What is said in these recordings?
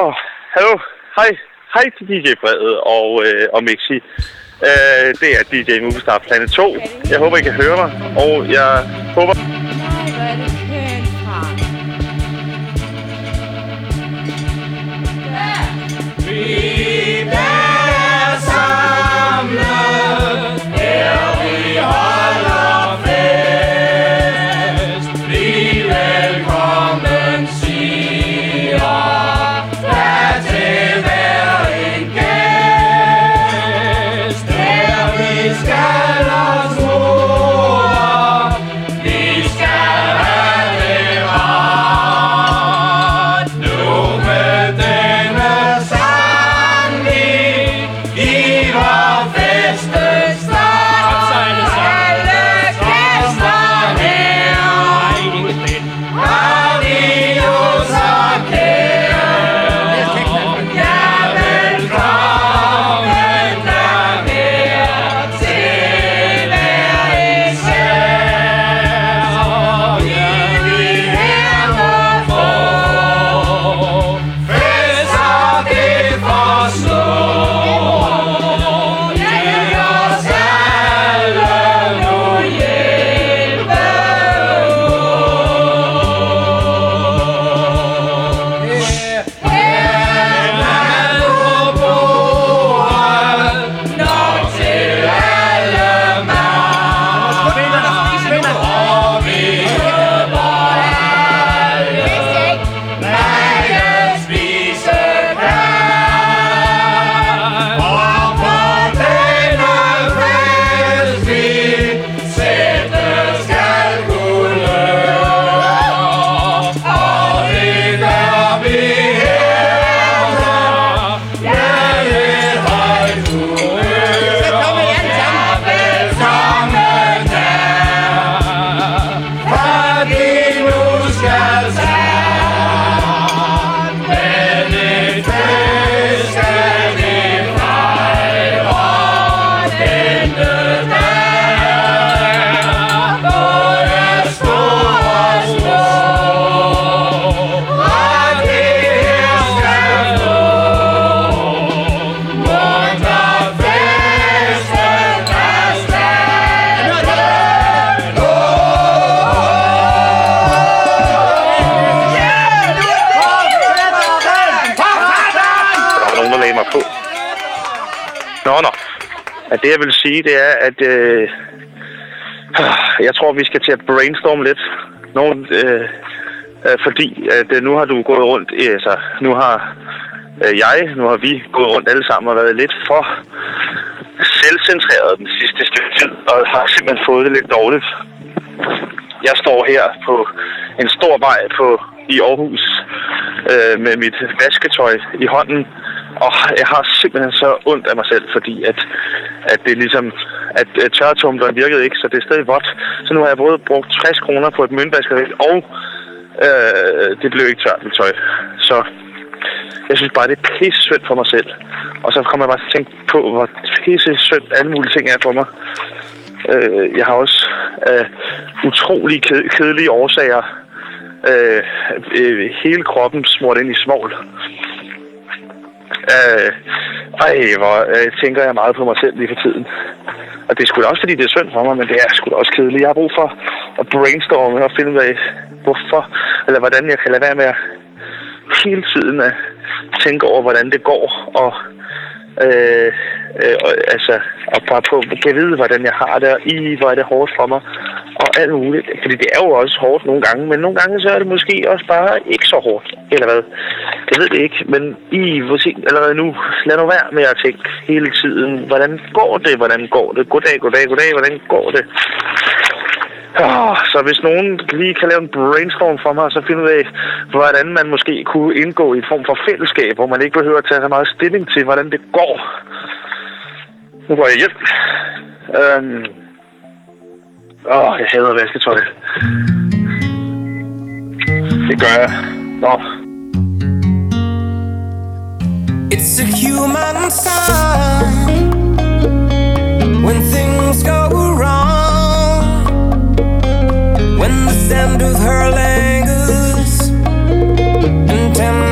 Åh, hallo. Hej. Hej til DJ Frede og, øh, og Mixi. Øh, det er DJ Movistar Planet 2. Jeg håber, I kan høre mig, og jeg håber... det, jeg vil sige, det er, at øh, jeg tror, vi skal til at brainstorme lidt. Nogen, øh, øh, fordi at, øh, nu har du gået rundt, øh, altså, nu har øh, jeg, nu har vi gået rundt alle sammen og været lidt for selvcentreret den sidste stykke tid, og har simpelthen fået det lidt dårligt. Jeg står her på en stor vej på i Aarhus øh, med mit vasketøj i hånden, og jeg har simpelthen så ondt af mig selv, fordi at, at det er ligesom, at, at tørretumbleren virkede ikke, så det er stadig vådt. Så nu har jeg både brugt 60 kroner på et møntvaskeri, og øh, det blev ikke tørt med tøj. Så jeg synes bare, det er pisse synd for mig selv. Og så kommer jeg bare til at tænke på, hvor pisse synd alle mulige ting er for mig. Øh, jeg har også øh, utrolig ked- kedelige årsager øh, øh, hele kroppen smurt ind i svovl. Øh, ej, hvor øh, tænker jeg meget på mig selv lige for tiden. Og det er sgu da også, fordi det er synd for mig, men det er sgu da også kedeligt. Jeg har brug for at brainstorme og finde ud af, hvorfor, eller hvordan jeg kan lade være med at hele tiden at tænke over, hvordan det går, og øh, øh, og, altså, og bare på, kan vide, hvordan jeg har det, og i, hvor er det hårdt for mig, og alt muligt. Fordi det er jo også hårdt nogle gange, men nogle gange så er det måske også bare ikke så hårdt, eller hvad. Jeg ved det ikke, men i, hvor sent allerede nu, lad nu være med at tænke hele tiden, hvordan går det, hvordan går det, goddag, goddag, goddag, hvordan går det. Oh, så hvis nogen lige kan lave en brainstorm for mig, så finde ud af, hvordan man måske kunne indgå i en form for fællesskab, hvor man ikke behøver at tage så meget stilling til, hvordan det går. Nu går jeg hjem. Øhm. Åh, oh, jeg hader vasketøj. Det gør jeg. Nå. It's a human sign when things go wrong. When the sand of her lingers and temptation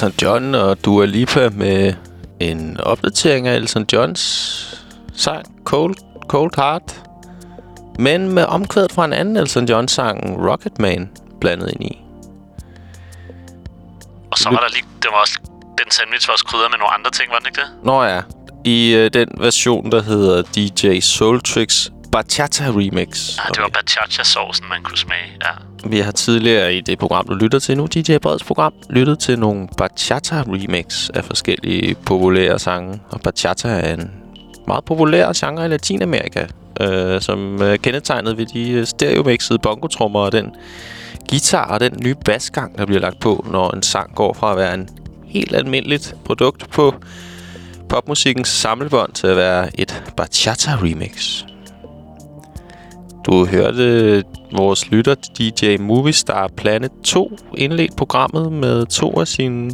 Elton John og Dua Lipa med en opdatering af Elton Johns sang Cold, Cold Heart. Men med omkvædet fra en anden Elton John-sang, Rocket Man, blandet ind i. Og så var der lige... Det var også, den sandwich var også krydret med nogle andre ting, var den ikke det? Nå ja, i øh, den version, der hedder DJ Soul Tricks Bachata Remix. Ja, det var bachata-saucen, man kunne smage. Ja. Vi har tidligere i det program, du lytter til nu, DJ Breds program, lyttet til nogle bachata-remix af forskellige populære sange. Og bachata er en meget populær genre i Latinamerika, øh, som øh, er kendetegnet ved de øh, stereomixede bongotrummer og den guitar og den nye basgang, der bliver lagt på, når en sang går fra at være en helt almindeligt produkt på popmusikkens samlebånd til at være et bachata-remix. Du hørte øh, vores lytter DJ Movistar Planet 2 indledt programmet med to af sine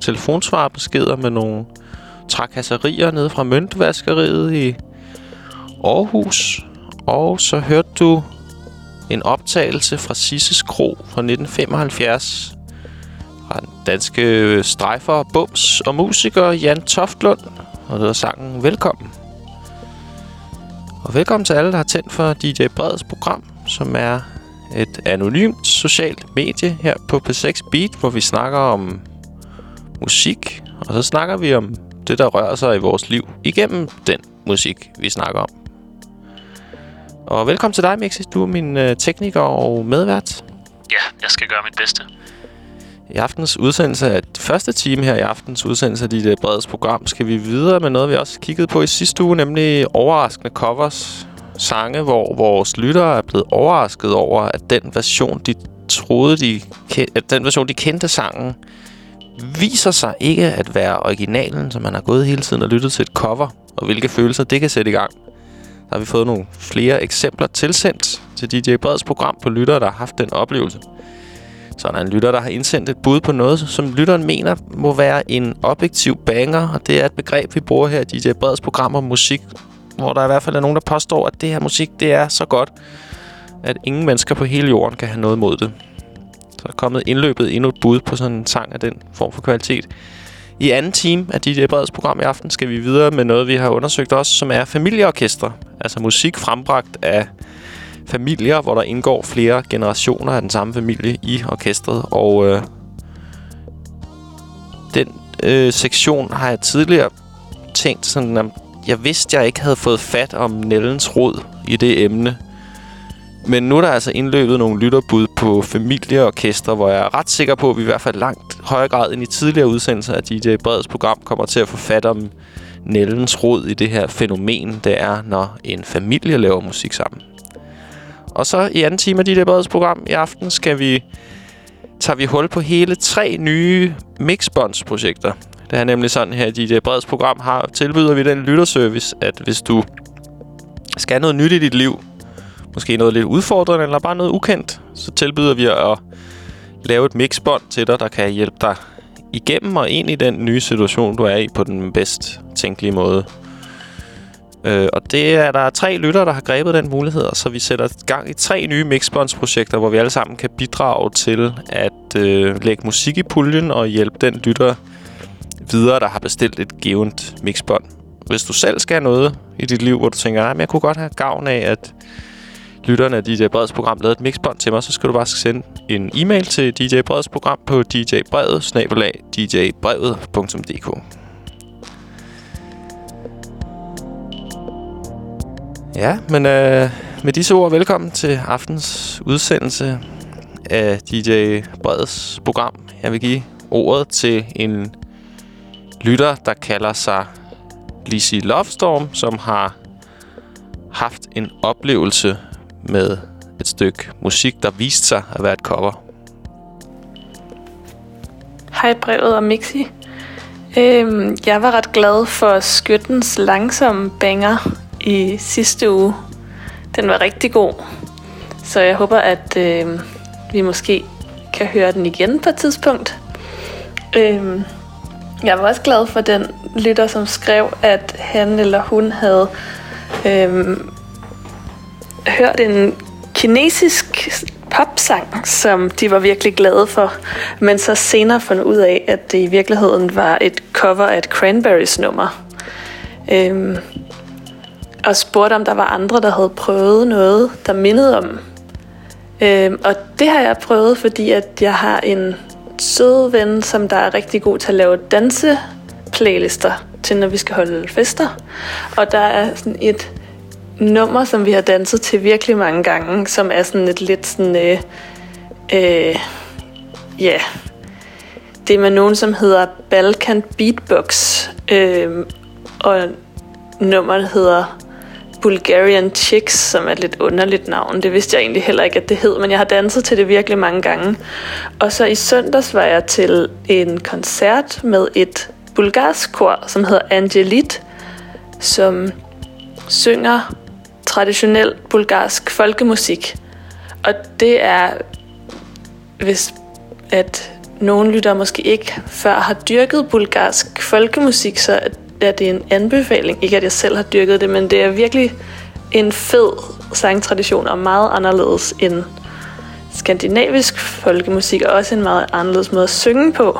telefonsvarbeskeder med nogle trakasserier nede fra møntvaskeriet i Aarhus. Og så hørte du en optagelse fra Sisses Kro fra 1975 fra den danske strejfer, bums og musiker Jan Toftlund. Og det var sangen Velkommen. Og velkommen til alle, der har tændt for DJ Breds program, som er et anonymt socialt medie her på P6 Beat, hvor vi snakker om musik, og så snakker vi om det, der rører sig i vores liv igennem den musik, vi snakker om. Og velkommen til dig, Mixi. Du er min øh, tekniker og medvært. Ja, jeg skal gøre mit bedste. I aftens udsendelse af første time her i aftens udsendelse af dit øh, bredes program, skal vi videre med noget, vi også kiggede på i sidste uge, nemlig overraskende covers. Sange, hvor vores lyttere er blevet overrasket over, at den version, de troede, de at den version, de kendte sangen, viser sig ikke at være originalen, som man har gået hele tiden og lyttet til et cover, og hvilke følelser det kan sætte i gang. Der har vi fået nogle flere eksempler tilsendt til DJ Breds program på lyttere, der har haft den oplevelse. Så er der en lytter, der har indsendt et bud på noget, som lytteren mener må være en objektiv banger. Og det er et begreb, vi bruger her i DJ Breds program om musik. Hvor der i hvert fald er nogen, der påstår, at det her musik, det er så godt, at ingen mennesker på hele jorden kan have noget mod det. Så er der kommet indløbet endnu et bud på sådan en sang af den form for kvalitet. I anden time af DJ Breds program i aften skal vi videre med noget, vi har undersøgt også, som er familieorkester. Altså musik frembragt af familier, hvor der indgår flere generationer af den samme familie i orkestret. Og øh, den øh, sektion har jeg tidligere tænkt sådan, at jeg vidste, jeg ikke havde fået fat om Nellens rod i det emne. Men nu er der altså indløbet nogle lytterbud på familieorkester, hvor jeg er ret sikker på, at vi i hvert fald langt højere grad end i tidligere udsendelser af DJ Breds program kommer til at få fat om Nellens rod i det her fænomen, det er, når en familie laver musik sammen. Og så i anden time af dit Breds program i aften skal vi tager vi hul på hele tre nye mixbonds-projekter. Det er nemlig sådan her, at DJ Breds program har, tilbyder vi den lytterservice, at hvis du skal noget nyt i dit liv, måske noget lidt udfordrende eller bare noget ukendt, så tilbyder vi at lave et mixbånd til dig, der kan hjælpe dig igennem og ind i den nye situation, du er i på den bedst tænkelige måde. Øh, og det er der tre lyttere, der har grebet den mulighed, så vi sætter gang i tre nye Mixbonds-projekter, hvor vi alle sammen kan bidrage til at øh, lægge musik i puljen og hjælpe den lytter videre, der har bestilt et givet mixbånd. Hvis du selv skal have noget i dit liv, hvor du tænker, ah, at jeg kunne godt have gavn af, at lytterne af DJ Breds program lavede et mixbånd til mig, så skal du bare sende en e-mail til DJ Breds program på djbrevet, Ja, men øh, med disse ord, velkommen til aftens udsendelse af DJ Breds program. Jeg vil give ordet til en lytter, der kalder sig Lizzie Lovestorm, som har haft en oplevelse med et stykke musik, der viste sig at være et cover. Hej brevet og Mixi. Øhm, jeg var ret glad for Skyttens langsomme banger i sidste uge. Den var rigtig god. Så jeg håber, at øh, vi måske kan høre den igen på et tidspunkt. Øh, jeg var også glad for den lytter, som skrev, at han eller hun havde øh, hørt en kinesisk popsang, som de var virkelig glade for, men så senere fundet ud af, at det i virkeligheden var et cover af et Cranberries nummer. Øhm, og spurgte, om der var andre, der havde prøvet noget, der mindede om. Øh, og det har jeg prøvet, fordi at jeg har en sød ven, som der er rigtig god til at lave danseplaylister til, når vi skal holde fester. Og der er sådan et nummer, som vi har danset til virkelig mange gange, som er sådan et lidt sådan... Øh, øh, ja... Yeah. Det er med nogen, som hedder Balkan Beatbox. Øh, og nummeret hedder Bulgarian Chicks, som er et lidt underligt navn. Det vidste jeg egentlig heller ikke, at det hed, men jeg har danset til det virkelig mange gange. Og så i søndags var jeg til en koncert med et bulgarsk kor, som hedder Angelit, som synger traditionel bulgarsk folkemusik. Og det er, hvis at nogen lytter måske ikke før har dyrket bulgarsk folkemusik, så er det en anbefaling. Ikke at jeg selv har dyrket det, men det er virkelig en fed sangtradition og meget anderledes end skandinavisk folkemusik, og også en meget anderledes måde at synge på.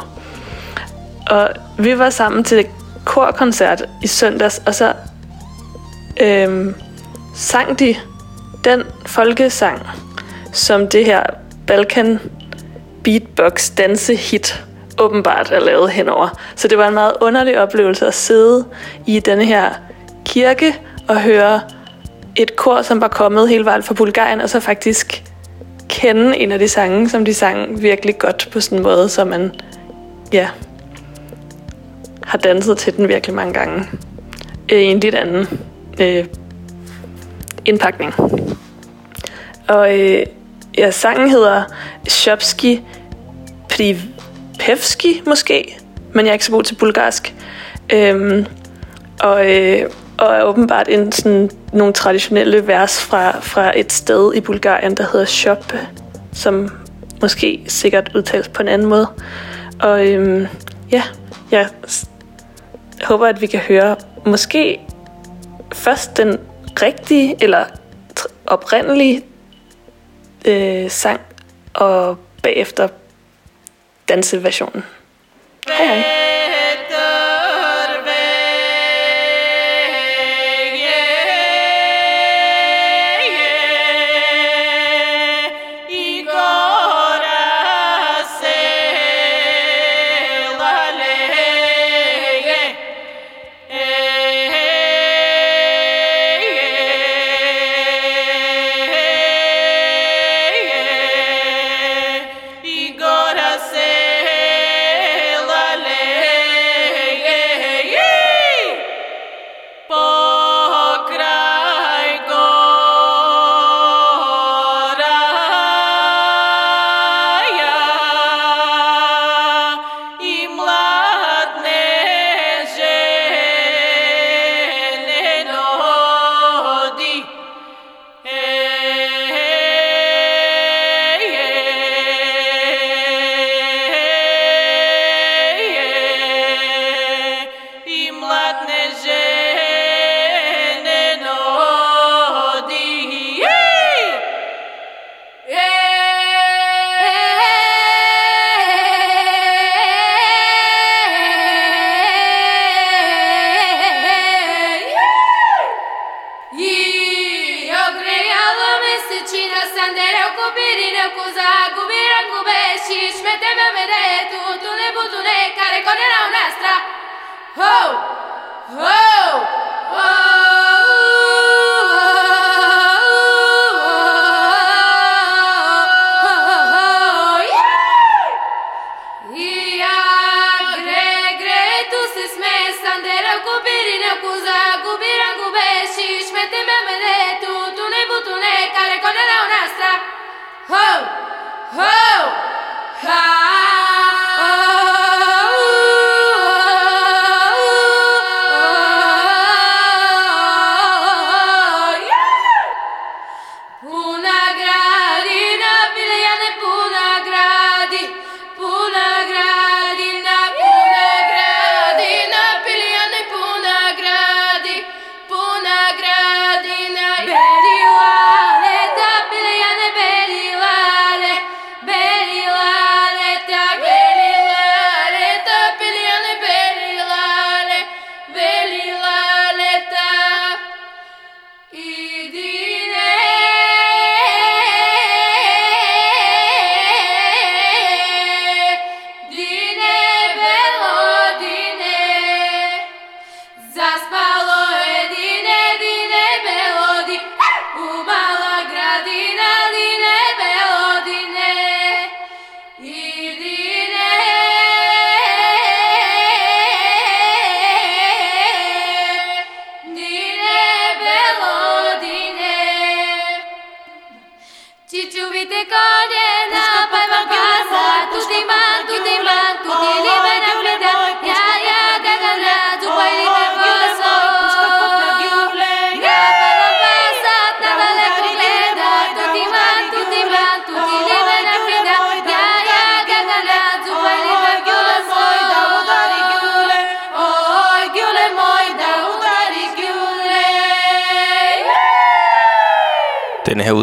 Og vi var sammen til korkoncert i søndags, og så øhm, sang de den folkesang, som det her Balkan beatbox dansehit åbenbart er lavet henover. Så det var en meget underlig oplevelse at sidde i denne her kirke og høre et kor, som var kommet hele vejen fra Bulgarien, og så faktisk kende en af de sange, som de sang virkelig godt på sådan en måde, så man ja, har danset til den virkelig mange gange øh, i en lidt anden øh, indpakning. Og øh, ja, sangen hedder Shopski Pevski måske, men jeg er ikke så god til bulgarsk. Øhm, og, øh, og er åbenbart en, sådan, nogle traditionelle vers fra, fra et sted i Bulgarien, der hedder Shop, som måske sikkert udtales på en anden måde. Og øhm, ja, jeg håber, at vi kan høre måske først den rigtige eller oprindelige øh, sang, og bagefter danseversionen. Hej hej.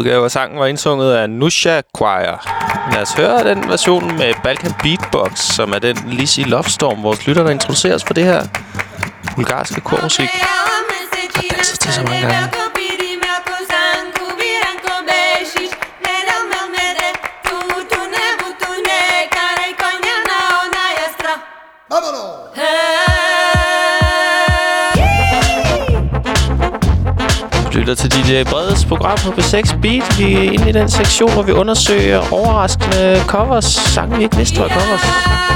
Udgave af sangen var indsunget af Nusha Choir. Lad os høre den version med Balkan Beatbox, som er den Lizzie Lovestorm, vores lytter, der introduceres for det her bulgarske kormusik. Har danset til så mange gange. Lytter til DJ Breds program på B6 Beat. Vi er inde i den sektion, hvor vi undersøger overraskende covers. Sange, vi ikke vidste var covers.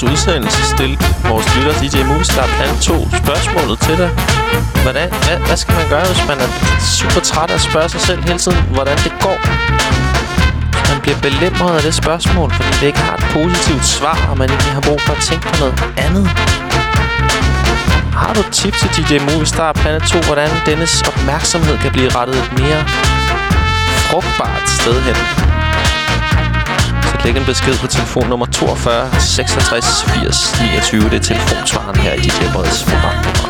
Starten udsendelse stille vores lytter DJ Movistar Plan 2 spørgsmålet til dig. Hvordan, hvad, hvad skal man gøre, hvis man er super træt af at spørge sig selv hele tiden, hvordan det går? Man bliver belemret af det spørgsmål, fordi det ikke har et positivt svar, og man ikke har brug for at tænke på noget andet. Har du et tip til DJ Movistar Planet 2, hvordan dennes opmærksomhed kan blive rettet et mere frugtbart sted hen? Så læg en besked på telefon nummer 42 66 80 29. Det er telefonsvaren her i DJ Breds program.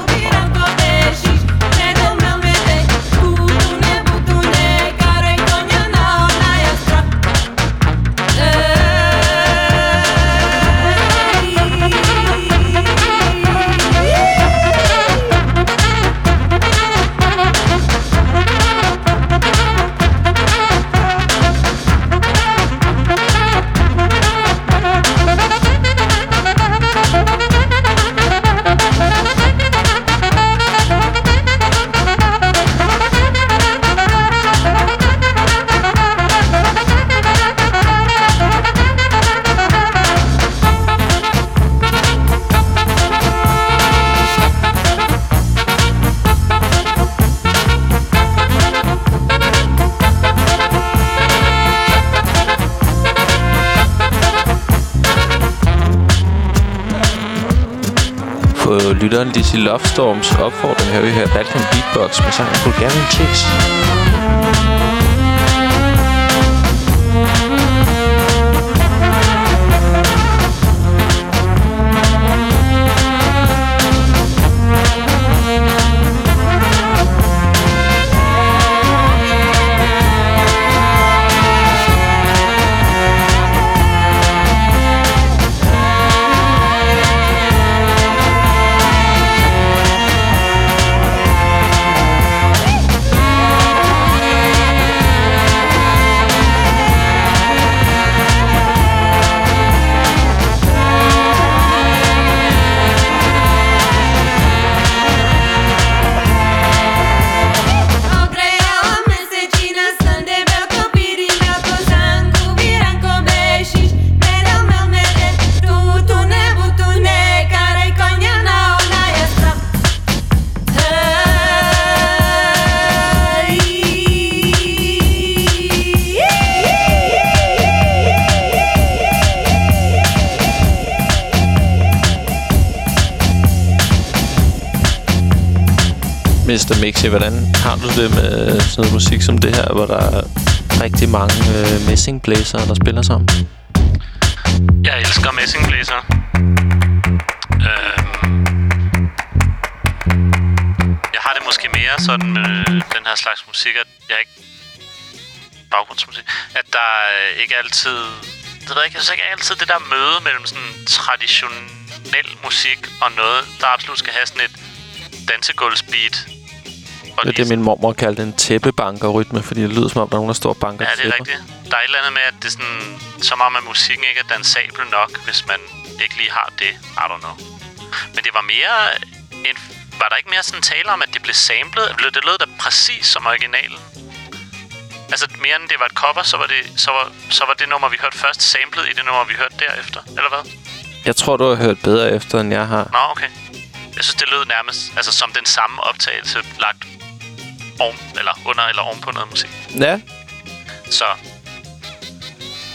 Lytteren Lizzy Lovestorms opfordring hører vi her Balkan Beatbox med sangen Bulgarian Chicks. Det med sådan noget musik som det her, hvor der er rigtig mange øh, messingblæsere, der spiller sammen? Jeg elsker messingblæser. Øh, jeg har det måske mere sådan med den her slags musik, at jeg ikke... Baggrundsmusik. At der øh, ikke altid... Det ved jeg ikke, jeg synes ikke altid det der møde mellem sådan traditionel musik og noget, der absolut skal have sådan et dansegulvsbeat. Og Det er det, min mormor kaldte en tæppebankerrytme, fordi det lyder som om, der er nogen, der står og banker Ja, det er rigtigt. Der er et eller andet med, at det er sådan... Som om, at musikken ikke er dansabel nok, hvis man ikke lige har det. I don't know. Men det var mere... En, var der ikke mere sådan tale om, at det blev samlet? Det det lød da præcis som originalen. Altså, mere end det var et cover, så var det, så var, så var det nummer, vi hørte først, samlet i det nummer, vi hørte derefter. Eller hvad? Jeg tror, du har hørt bedre efter, end jeg har. Nå, okay. Jeg synes, det lød nærmest altså, som den samme optagelse lagt oven, eller under eller oven på noget musik. Ja, Så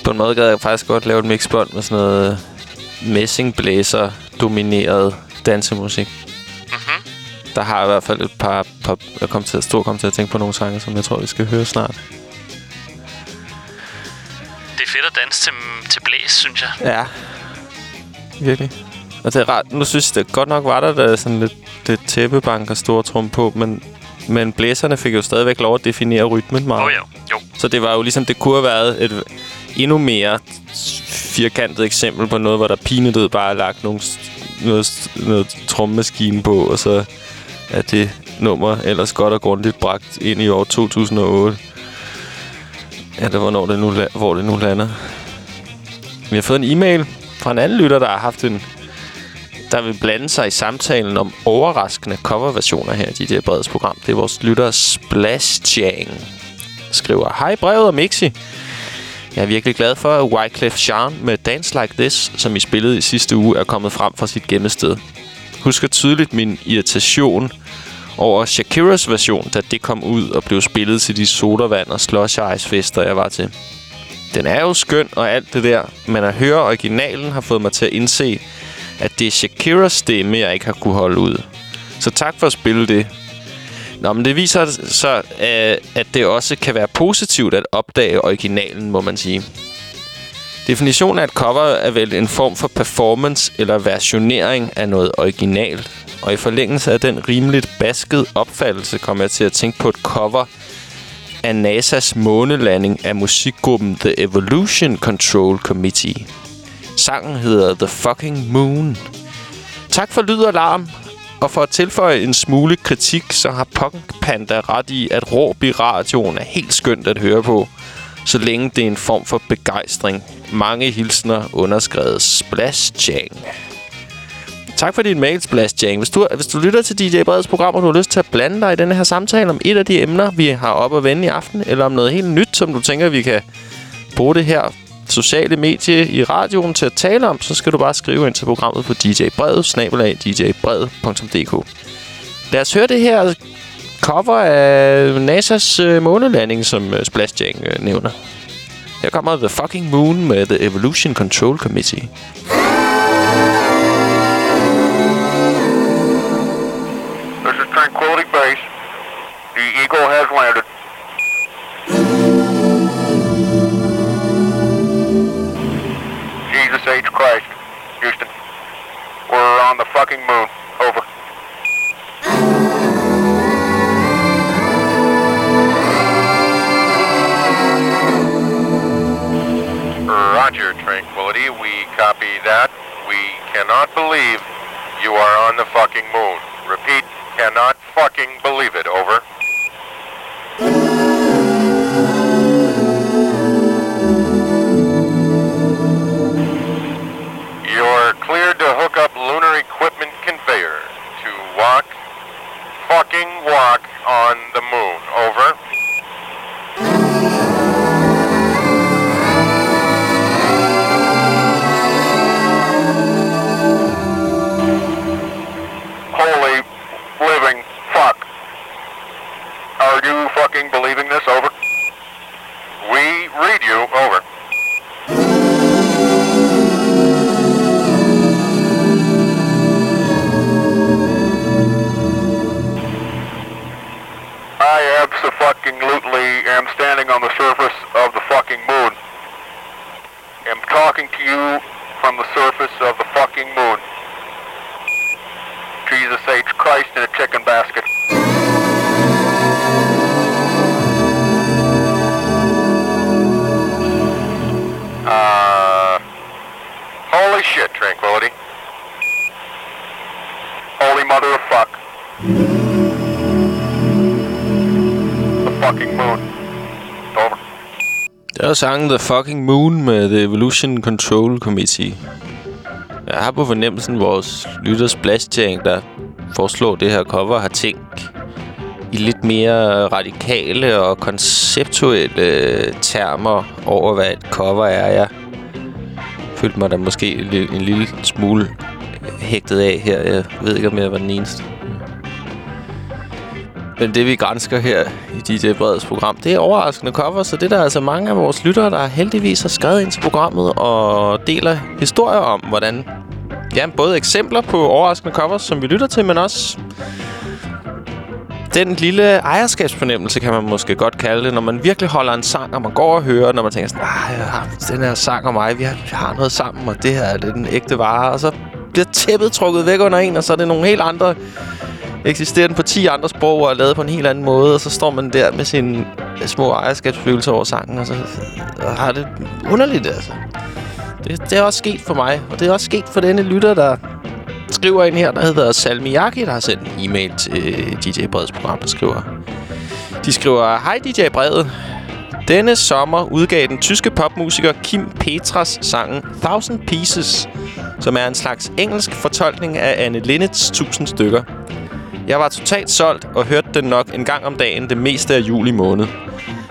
på en måde gad jeg faktisk godt lave et mixbånd med sådan noget messingblæser-domineret dansemusik. Mhm. Der har jeg i hvert fald et par... par jeg kom til at stå kom til at tænke på nogle sange, som jeg tror, vi skal høre snart. det er fedt at danse til, til blæs, synes jeg. Ja. Virkelig. Og det er rart. Nu synes jeg, det godt nok var der, der sådan lidt, lidt tæppebank og store trum på, men, men blæserne fik jo stadigvæk lov at definere rytmen meget. Oh, jo, jo. Så det var jo ligesom, det kunne have været et endnu mere firkantet eksempel på noget, hvor der pinedød bare er lagt nogle, noget, noget trommemaskine på, og så er det nummer ellers godt og grundigt bragt ind i år 2008. Eller hvornår det nu, hvor det nu lander. Vi har fået en e-mail fra en anden lytter, der har haft en der vil blande sig i samtalen om overraskende coverversioner her i de der breds program. Det er vores lytter Splash Jang skriver, Hej brevet og Mixi. Jeg er virkelig glad for, at Wyclef Jean med Dance Like This, som I spillede i sidste uge, er kommet frem fra sit gemmested. Husker tydeligt min irritation over Shakiras version, da det kom ud og blev spillet til de sodavand og slush ice fester, jeg var til. Den er jo skøn og alt det der, men at høre originalen har fået mig til at indse, at det er Shakiras stemme, jeg ikke har kunne holde ud. Så tak for at spille det. Nå, men det viser så, øh, at det også kan være positivt at opdage originalen, må man sige. Definitionen af et cover er vel en form for performance eller versionering af noget originalt. Og i forlængelse af den rimeligt basket opfattelse kommer jeg til at tænke på et cover af NASA's månelanding af musikgruppen The Evolution Control Committee. Sangen hedder The Fucking Moon. Tak for lyd og larm. Og for at tilføje en smule kritik, så har Punk Panda ret i, at råb i radioen er helt skønt at høre på, så længe det er en form for begejstring. Mange hilsner underskrevet Splash Jang. Tak for din mail, Splash Jang. Hvis du, hvis du lytter til DJ Breds program, og du har lyst til at blande dig i denne her samtale om et af de emner, vi har op at vende i aften, eller om noget helt nyt, som du tænker, vi kan bruge det her sociale medie i radioen til at tale om, så skal du bare skrive ind til programmet på djbrevet, snabelag djbrevet.dk. Lad os høre det her cover af NASA's øh, månelanding, som øh, Splash Jang øh, nævner. Her kommer The Fucking Moon med The Evolution Control Committee. This is Tranquility Base. The Eagle has landed. Houston. We're on the fucking moon. Over. Roger, Tranquility. We copy that. We cannot believe you are on the fucking moon. Repeat, cannot fucking believe it. Over. Sangen The Fucking Moon med The Evolution Control Committee. Jeg har på fornemmelsen, vores lytters splashtank, der foreslår det her cover, har tænkt i lidt mere radikale og konceptuelle termer over, hvad et cover er. Jeg følte mig da måske en lille smule hægtet af her. Jeg ved ikke, om jeg var den eneste. Men det, vi grænsker her i DJ Breds program, det er overraskende cover, så det er der altså mange af vores lyttere, der heldigvis har skrevet ind til programmet og deler historier om, hvordan... Ja, både eksempler på overraskende covers, som vi lytter til, men også den lille ejerskabsfornemmelse, kan man måske godt kalde det, når man virkelig holder en sang, og man går og hører, når man tænker sådan, ah, den her sang og mig, vi har, vi har noget sammen, og det her det er den ægte vare, og så bliver tæppet trukket væk under en, og så er det nogle helt andre Eksisterer den på 10 andre sprog og er lavet på en helt anden måde, og så står man der med sin små ejerskabsfølelse over sangen, og så og har det underligt, altså. Det, det er også sket for mig, og det er også sket for denne lytter, der skriver ind her, der hedder Salmiaki, der har sendt en e-mail til DJ Breds program, der skriver... De skriver, Hej DJ Brede. Denne sommer udgav den tyske popmusiker Kim Petras sangen Thousand Pieces, som er en slags engelsk fortolkning af Anne Linnets 1000 stykker. Mm. Jeg var totalt solgt og hørte den nok en gang om dagen det meste af juli måned.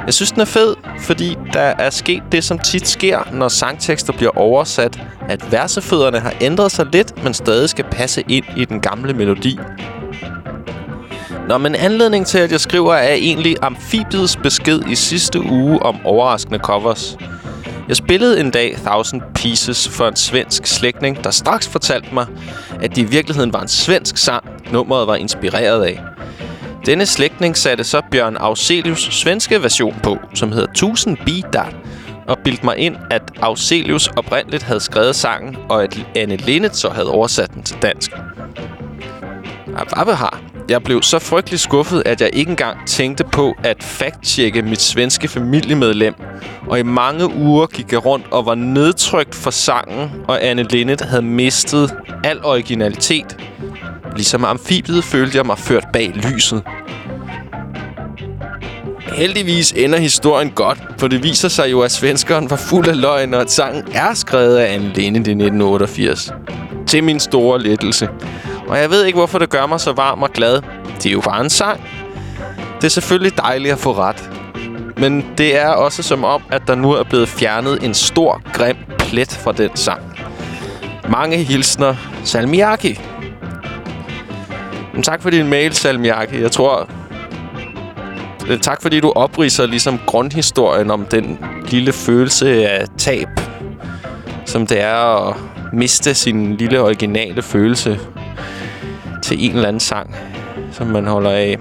Jeg synes, den er fed, fordi der er sket det, som tit sker, når sangtekster bliver oversat, at versefødderne har ændret sig lidt, men stadig skal passe ind i den gamle melodi. Nå, men anledning til, at jeg skriver, er egentlig Amfibiets besked i sidste uge om overraskende covers. Jeg spillede en dag Thousand Pieces for en svensk slægtning, der straks fortalte mig, at det i virkeligheden var en svensk sang, nummeret var inspireret af. Denne slægtning satte så Bjørn Auselius svenske version på, som hedder 1000 Bidar, og bildte mig ind, at Auselius oprindeligt havde skrevet sangen, og at Anne Linnet så havde oversat den til dansk. Hvad har? Jeg blev så frygtelig skuffet, at jeg ikke engang tænkte på at fact-tjekke mit svenske familiemedlem. Og i mange uger gik jeg rundt og var nedtrykt for sangen, og Anne Linnet havde mistet al originalitet. Ligesom amfibiet følte jeg mig ført bag lyset. Heldigvis ender historien godt, for det viser sig jo, at svenskeren var fuld af løgn, og at sangen er skrevet af Anne Linnet i 1988. Til min store lettelse. Og jeg ved ikke, hvorfor det gør mig så varm og glad. Det er jo bare en sang. Det er selvfølgelig dejligt at få ret. Men det er også som om, at der nu er blevet fjernet en stor, grim plet fra den sang. Mange hilsner, Salmiaki. Men tak for din mail, Salmiaki. Jeg tror... Øh, tak fordi du opriser ligesom grundhistorien om den lille følelse af tab, som det er at miste sin lille originale følelse til en eller anden sang, som man holder af.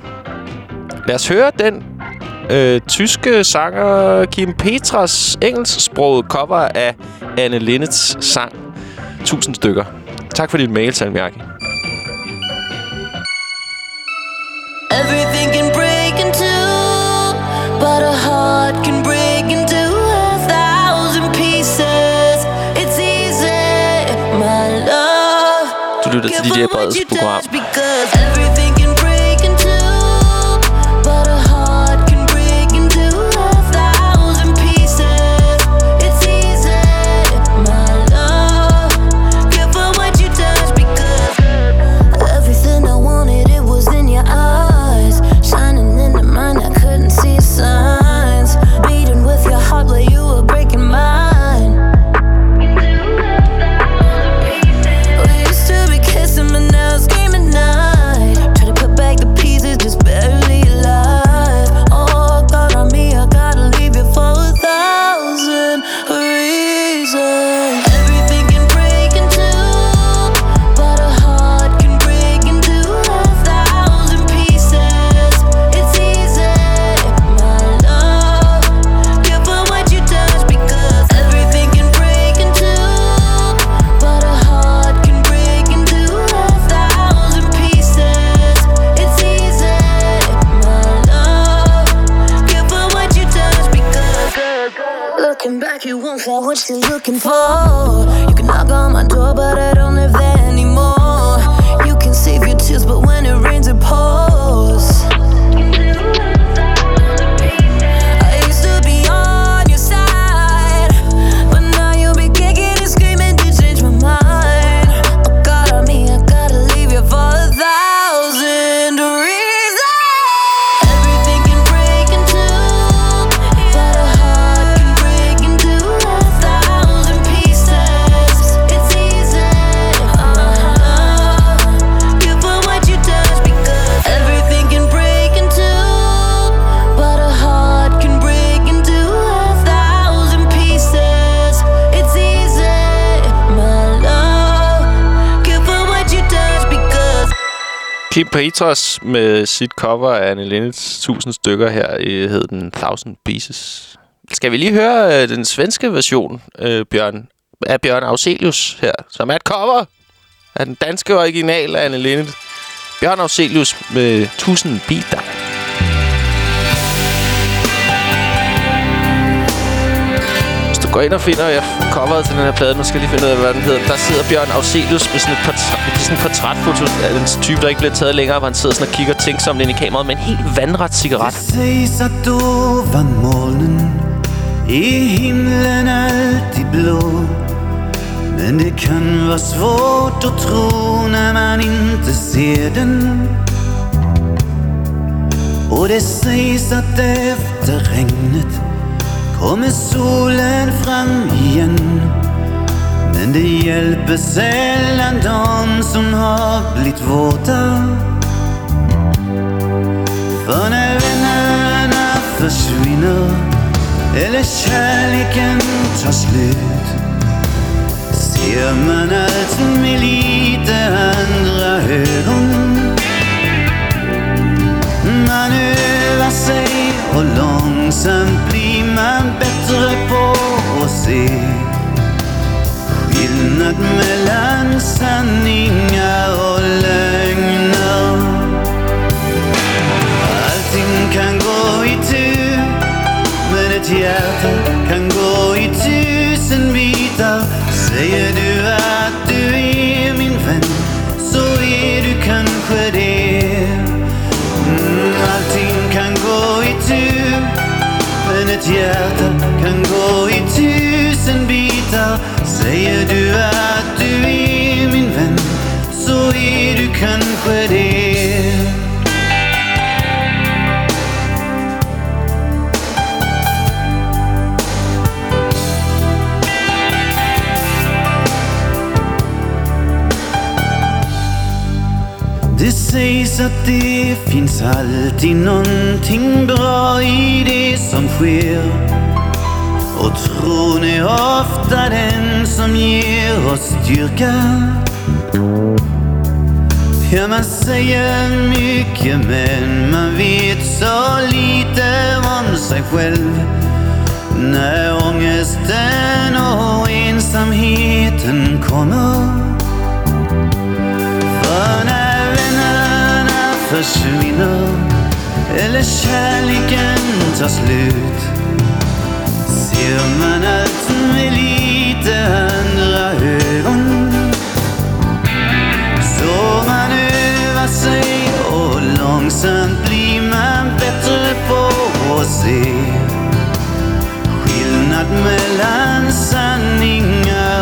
Lad os høre den øh, tyske sanger Kim Petras engelsksproget cover af Anne Linnets sang 1000 stykker. Tak for dit mail, Salmiaki. Everything can break in two, but a heart can love. Du lytter til DJ Breds program. Looking for. Kim Petras med sit cover af Anne Linnets 1000 stykker her hed den 1000 Pieces. Skal vi lige høre øh, den svenske version, øh, Bjørn, af Bjørn Auselius her, som er et cover af den danske original af Anne Linnet. Bjørn Auselius med 1000 biter. Gå ind og finder jeg coveret til den her plade, nu skal jeg lige finde ud af, hvad den hedder. Der sidder Bjørn Auselius med sådan et, portræt, med sådan et portrætfoto af den type, der ikke bliver taget længere, hvor han sidder sådan og kigger tænksomt ind i kameraet med en helt vandret cigaret. Det ses, at du var månen. I himlen alltid blå Men det kan være svårt at tro når man ikke ser den. Og det ses, at efter regnet. Komme solen frem igen Men det hjälper sällan de som har blivit våta For når vännerna försvinner eller kärleken tar slut ser man allt med lite andre ögon. Man øver sig og langsomt man bättre på att se skillnad mellan sanningar och lögner. Allting kan gå i tur Men ett hjärta kan gå i tusen bitar Säger du att ett hjärta kan gå i tusen bitar Säger du att Det sägs att det finns alltid någonting bra i det som sker. Och tron är ofta den som ger oss styrka Ja, man säger mycket men man vet så lite om sig själv När ångesten och ensamheten kommer. För när vännerna försvinner eller kärleken tar slut ser man allt med lite andra ögon. Så man övar sig och långsamt blir man bättre på att se skillnad mellan sanningar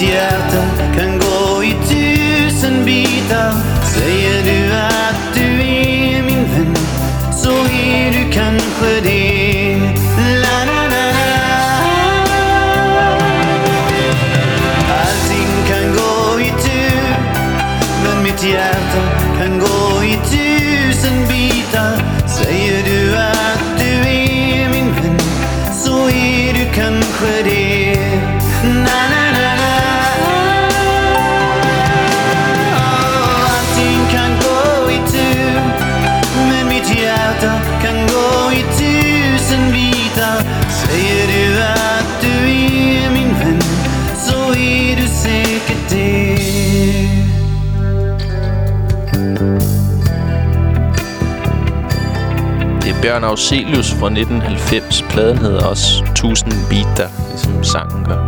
mitt hjärta kan gå i tusen bitar. Säger du att du är min vän Så är du kanske det. Bjørn Auselius fra 1990. Pladen hedder også 1000 Beater, ligesom sangen gør.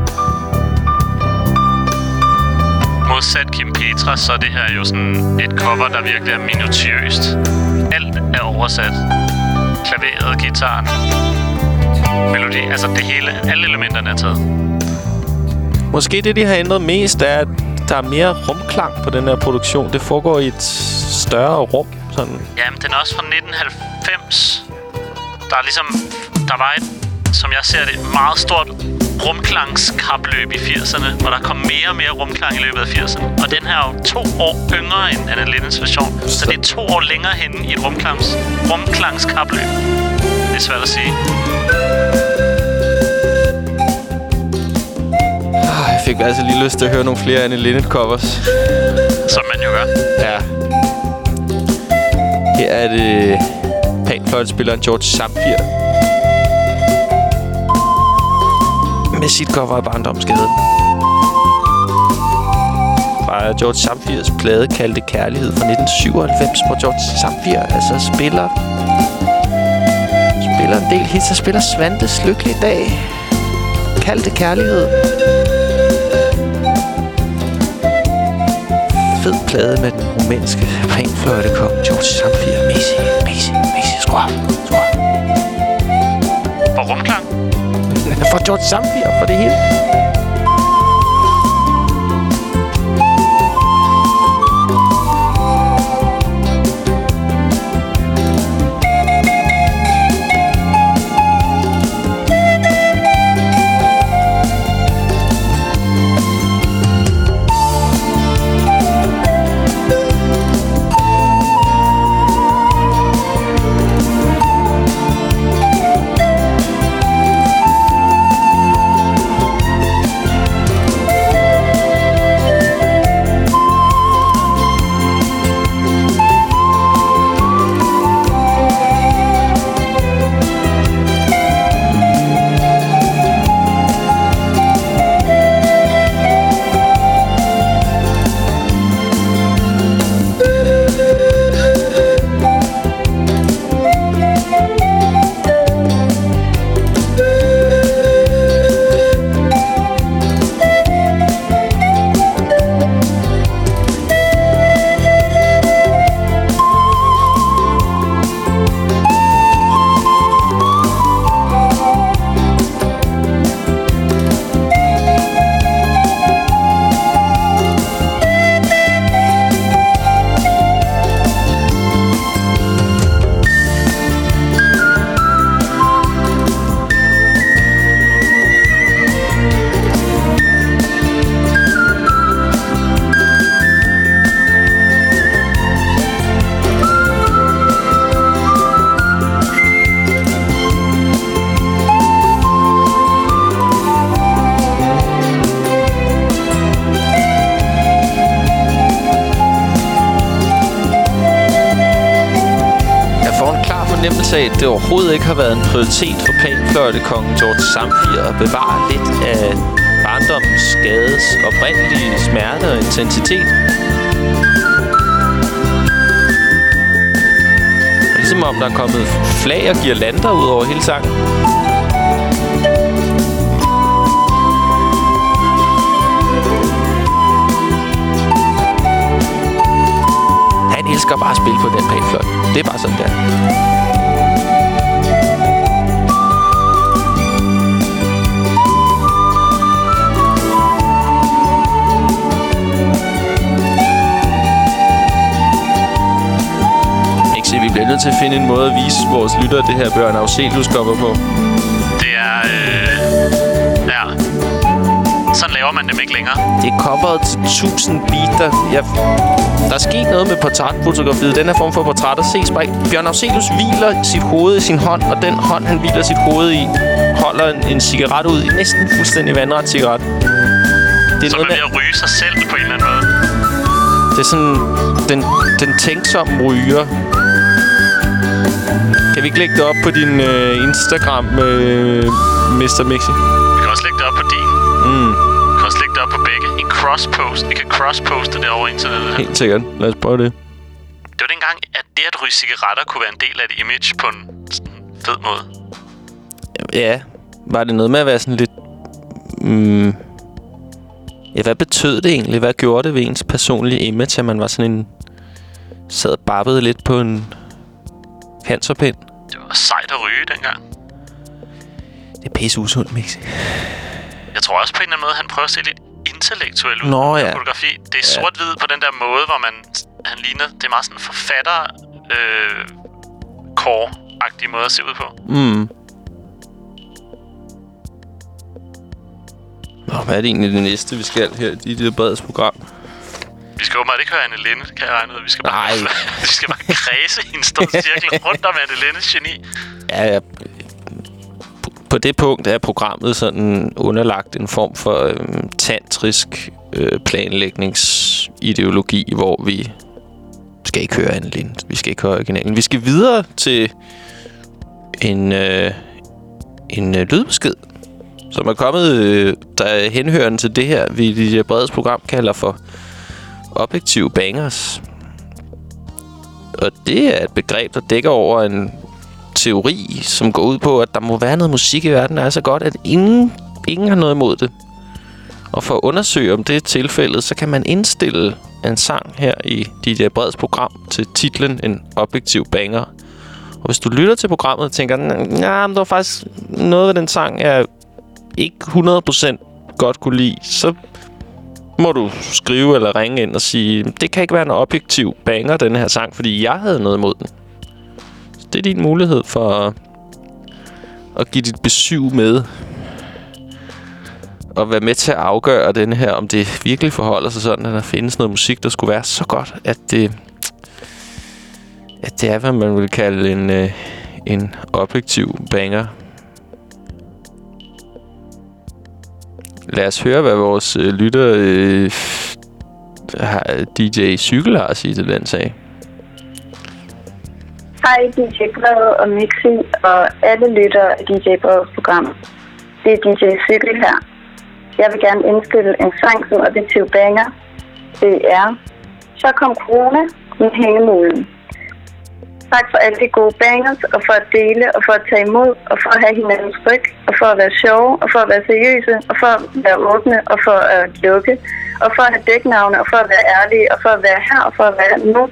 Modsat Kim Petra, så er det her jo sådan et cover, der virkelig er minutiøst. Alt er oversat. Klaveret, gitaren, melodi, altså det hele, alle elementerne er taget. Måske det, de har ændret mest, er, at der er mere rumklang på den her produktion. Det foregår i et større rum. Sådan. Jamen, den er også fra 1990. Der er ligesom... Der var et, som jeg ser det, meget stort rumklangskapløb i 80'erne, hvor der kom mere og mere rumklang i løbet af 80'erne. Og den her er jo to år yngre end Anna Lindens version. Så det er to år længere henne i et rumklangs, rumklangskapløb. Det er svært at sige. Ah, Jeg fik altså lige lyst til at høre nogle flere Anne Linnet covers. Som man jo gør. Ja. Her er det panfløjtespilleren George Sampier. Med sit cover af Barndomsgade. Fra George Sampiers plade kaldte Kærlighed fra 1997, hvor George Sampier altså spiller spiller en del hits og spiller Svantes Lykkelige Dag. Kaldte Kærlighed. fed plade med den rumænske panfløjtekong George Sampier. Skru op, skru op. For rumklang. For George Sampier, for det hele. Det overhovedet ikke har været en prioritet for panfløjtekongen George Sampier at bevare lidt af barndommens skades oprindelige smerte og intensitet. Og Ligesom om der er kommet flag og girlander ud over hele sangen. Han elsker bare at spille på den panfløjte. Det er bare sådan der. Bliver nødt til at finde en måde at vise vores lyttere det her Bjørn Auselius cover på. Det er... Øh, ja. Sådan laver man dem ikke længere. Det er coveret til 1000 beater. Jeg, der er sket noget med portrætfotografiet. Den her form for portrætter ses bare ikke. Bjørn Auselius hviler sit hoved i sin hånd, og den hånd, han hviler sit hoved i, holder en, en cigaret ud. En næsten fuldstændig vandret cigaret. Det er Så noget man ved at ryge sig selv på en eller anden måde. det er sådan den, den tænksomme ryger. Kan vi ikke lægge det op på din øh, Instagram, øh, Mr. Mixi? Vi kan også lægge det op på din. Mm, Vi kan også lægge det op på begge. En crosspost. Vi kan crossposte det over internettet. helt sikkert. Lad os prøve det. Det var dengang, at det at ryge cigaretter kunne være en del af et image på en fed måde. Ja, var det noget med at være sådan lidt... Mm, ja, hvad betød det egentlig? Hvad gjorde det ved ens personlige image, at man var sådan en... Sad og babbede lidt på en cancerpind? Var sejt at ryge dengang. Det er pisse usundt, Mixi. Jeg tror også på en eller anden måde, han prøver at se lidt intellektuel ud. Nå, med ja. Fotografi. Det er sort-hvid på den der måde, hvor man... Han ligner... Det er meget sådan en forfatter... Øh, core-agtig måde at se ud på. Mm. Nå, hvad er det egentlig det næste, vi skal her i det breds program? Vi skal åbenbart ikke høre Anne Linde, kan jeg regne ud. Vi skal bare, Nej. vi skal bare kredse i en stor cirkel rundt om Anne Lindes geni. Ja, ja. På det punkt er programmet sådan underlagt en form for øhm, tantrisk øh, planlægningsideologi, hvor vi skal ikke høre Anne Lind. Vi skal ikke høre originalen. Vi skal videre til en, øh, en øh, lydbesked, som er kommet, øh, der er henhørende til det her, vi i breds program kalder for objektive bangers. Og det er et begreb, der dækker over en teori, som går ud på, at der må være noget musik i verden, der er så godt, at ingen, ingen har noget imod det. Og for at undersøge, om det er tilfældet, så kan man indstille en sang her i DJ Breds program til titlen En objektiv banger. Og hvis du lytter til programmet og tænker, nej, der var faktisk noget ved den sang, jeg ikke 100% godt kunne lide, så må du skrive eller ringe ind og sige, det kan ikke være en objektiv banger, den her sang, fordi jeg havde noget imod den. Så det er din mulighed for at, at give dit besøg med. Og være med til at afgøre den her, om det virkelig forholder sig sådan, at der findes noget musik, der skulle være så godt, at det, at det er, hvad man vil kalde en, øh, en objektiv banger. Lad os høre, hvad vores øh, lytter øh, har, DJ Cykel har at sige til den sag. Hej DJ Brede og Mixi og alle lytter af DJ Bredes program. Det er DJ Cykel her. Jeg vil gerne indstille en sang som objektiv banger. Det er Så kom corona med hængemulen. Tak for alle de gode bangers, og for at dele, og for at tage imod, og for at have hinandens ryg, og for at være sjove, og for at være seriøse, og for at være åbne, og for at lukke, og for at have dæknavne, og for at være ærlige, og for at være her, og for at være nu,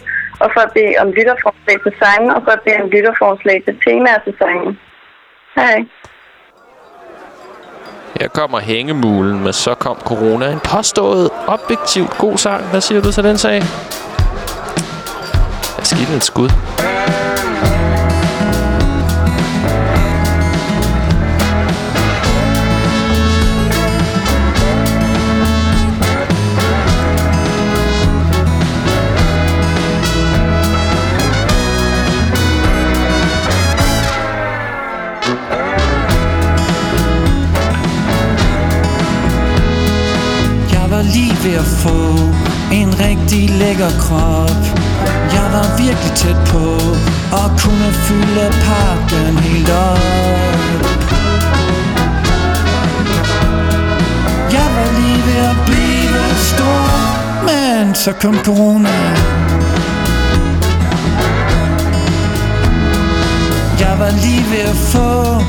og for at bede om lytterforslag til sangen, og for at bede om lytterforslag til temaer til sangen. Hej. Her kommer hængemulen, men så kom corona. En påstået, objektivt god sang. Hvad siger du til den sag? Jeg give et skud. Jeg var lige ved at få en rigtig lækker krop var virkelig tæt på at kunne fylde parken helt op. Jeg var lige ved at blive stor Men så kom corona. Jeg var lige ved at få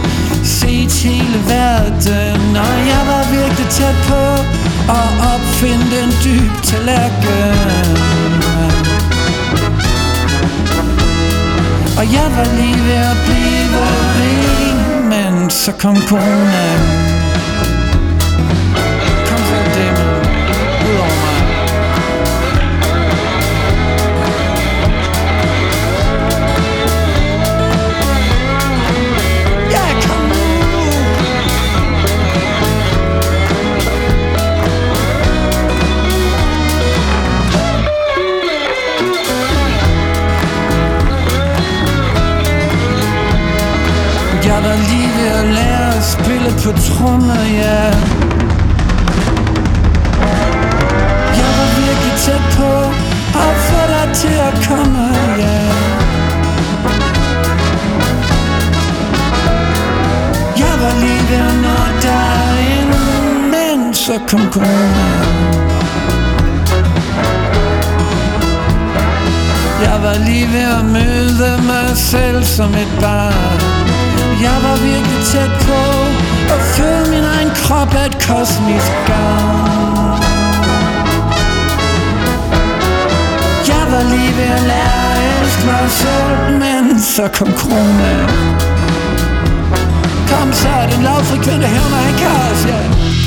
set hele verden Og jeg var virkelig tæt på at opfinde den dyb tallerken. Og jeg var lige ved at blive rig Men så kom corona at spille på trommer, ja. Jeg var virkelig tæt på at få dig til at komme, ja. Jeg var lige ved at nå derind, men så kom corona. Jeg var lige ved at møde mig selv som et barn. Jeg var virkelig tæt på og føl min egen krop af et kosmisk gavn. Jeg var lige ved at lære at elske mig selv Men så kom corona. Kom så, den lavfrekvente hævner han kaos, ja.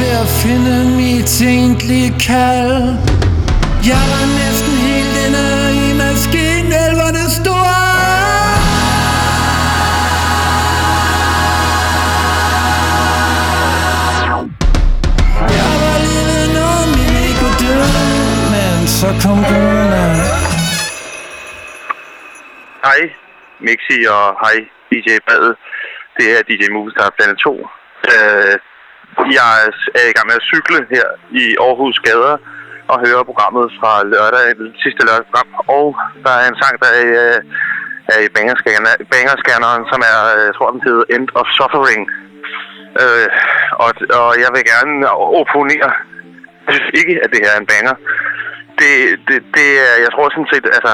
Ved at finde mit egentlige kald Jeg var næsten helt inde i maskinelverne store Jeg var lige ved min ego død Men så kom corona Hej, Mixi og hej, DJ Bad. Det er DJ Movistar Planet 2. Øh, jeg er i gang med at cykle her i Aarhus Gader og høre programmet fra lørdag, sidste lørdag program. Og der er en sang, der er, øh, er i bangerscanneren, som er, øh, jeg tror den hedder End of Suffering. Øh, og, og jeg vil gerne opponere. Jeg synes ikke, at det her er en banger. Det, det, det er, jeg tror sådan set, altså,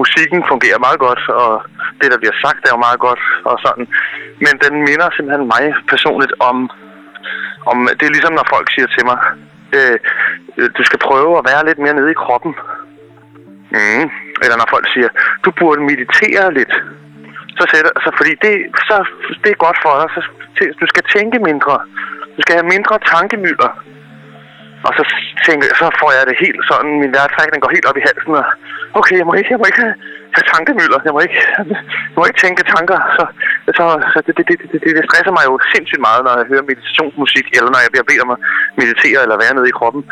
musikken fungerer meget godt, og det, der bliver sagt, er jo meget godt, og sådan. Men den minder simpelthen mig personligt om, om det er ligesom, når folk siger til mig, øh, øh, du skal prøve at være lidt mere nede i kroppen. Mm. Eller når folk siger, du burde meditere lidt. Så sætter, så fordi det, så, det er godt for dig. Så, du skal tænke mindre. Du skal have mindre tankemylder. Og så tænker så får jeg det helt sådan, min vejrtrækning går helt op i halsen, og okay, jeg må ikke, jeg må ikke have, have tankemylder, jeg må ikke, jeg må ikke tænke tanker, så, så, så det, det, det, det, det, stresser mig jo sindssygt meget, når jeg hører meditationsmusik, eller når jeg bliver bedt om at meditere eller være nede i kroppen,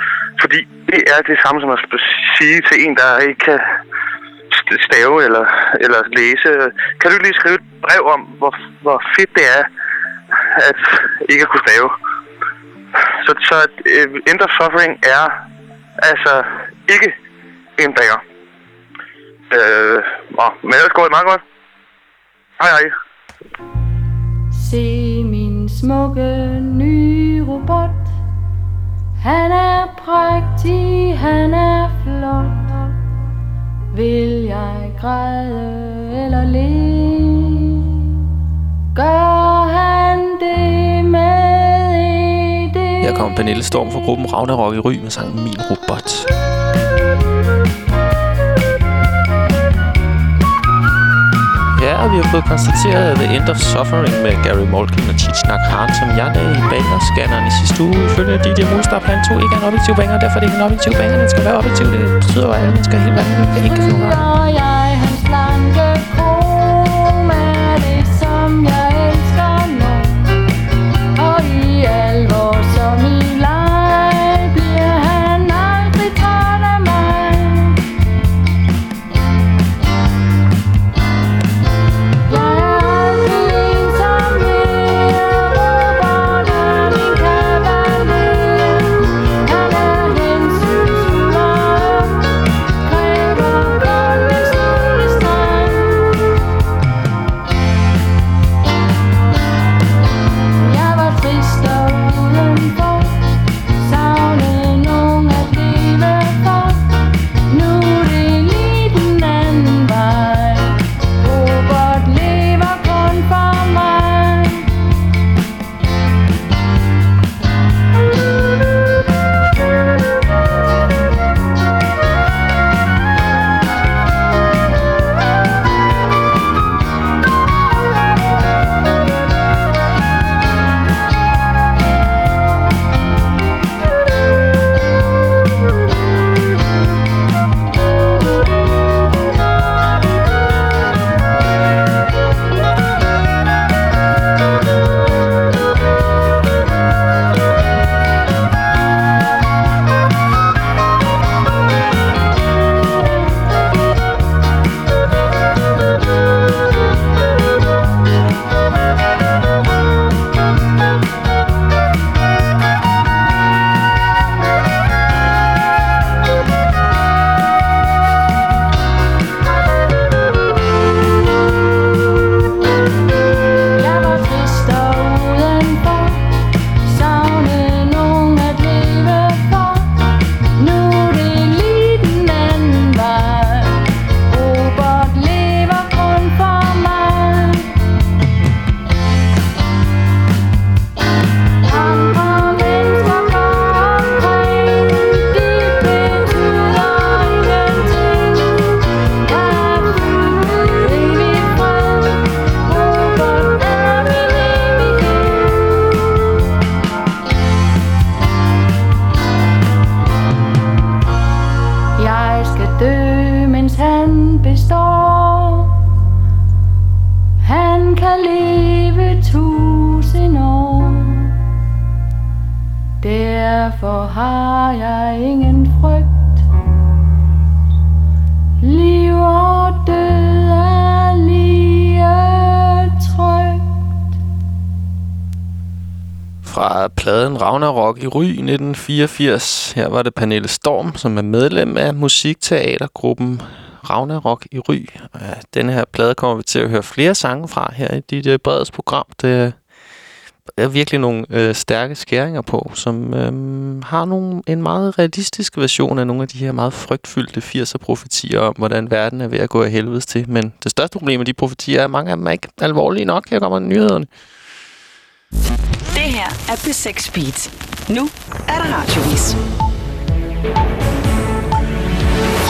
fordi det er det samme som at sige til en, der ikke kan stave eller, eller læse. Kan du lige skrive et brev om, hvor, hvor fedt det er, at ikke at kunne stave? Så, så øh, uh, End of Suffering er altså ikke en banger. Øh, uh, men ellers går det meget godt. Hej hej. Se min smukke nye robot. Han er prægtig, han er flot. Vil jeg græde eller le? Gør han det med det? Her kommer Pernille Storm fra gruppen Ragnarok i Ry med sangen Min Robot. Ja, og vi har fået konstateret The End of Suffering med Gary Malkin og Cheech Khan, som jeg lagde i banerscanneren i sidste uge. Ifølge DJ Moonstar Plan 2 ikke er en objektiv banger, derfor er det ikke en objektiv banger. Den skal være objektiv. Det betyder jo, at alle mennesker er helt vanvittigt. Ikke kan få i Ry 1984. Her var det Pernille Storm, som er medlem af musikteatergruppen Ragnarok i Ry. Øh, denne her plade kommer vi til at høre flere sange fra her i dit øh, Breds program. Det øh, er virkelig nogle øh, stærke skæringer på, som øh, har nogle, en meget realistisk version af nogle af de her meget frygtfyldte 80'er-profetier om, hvordan verden er ved at gå af helvedes til. Men det største problem med de profetier er, at mange af dem er ikke alvorlige nok. Her kommer nyhederne. Det her er P6 Beat. Nu er der radiovis.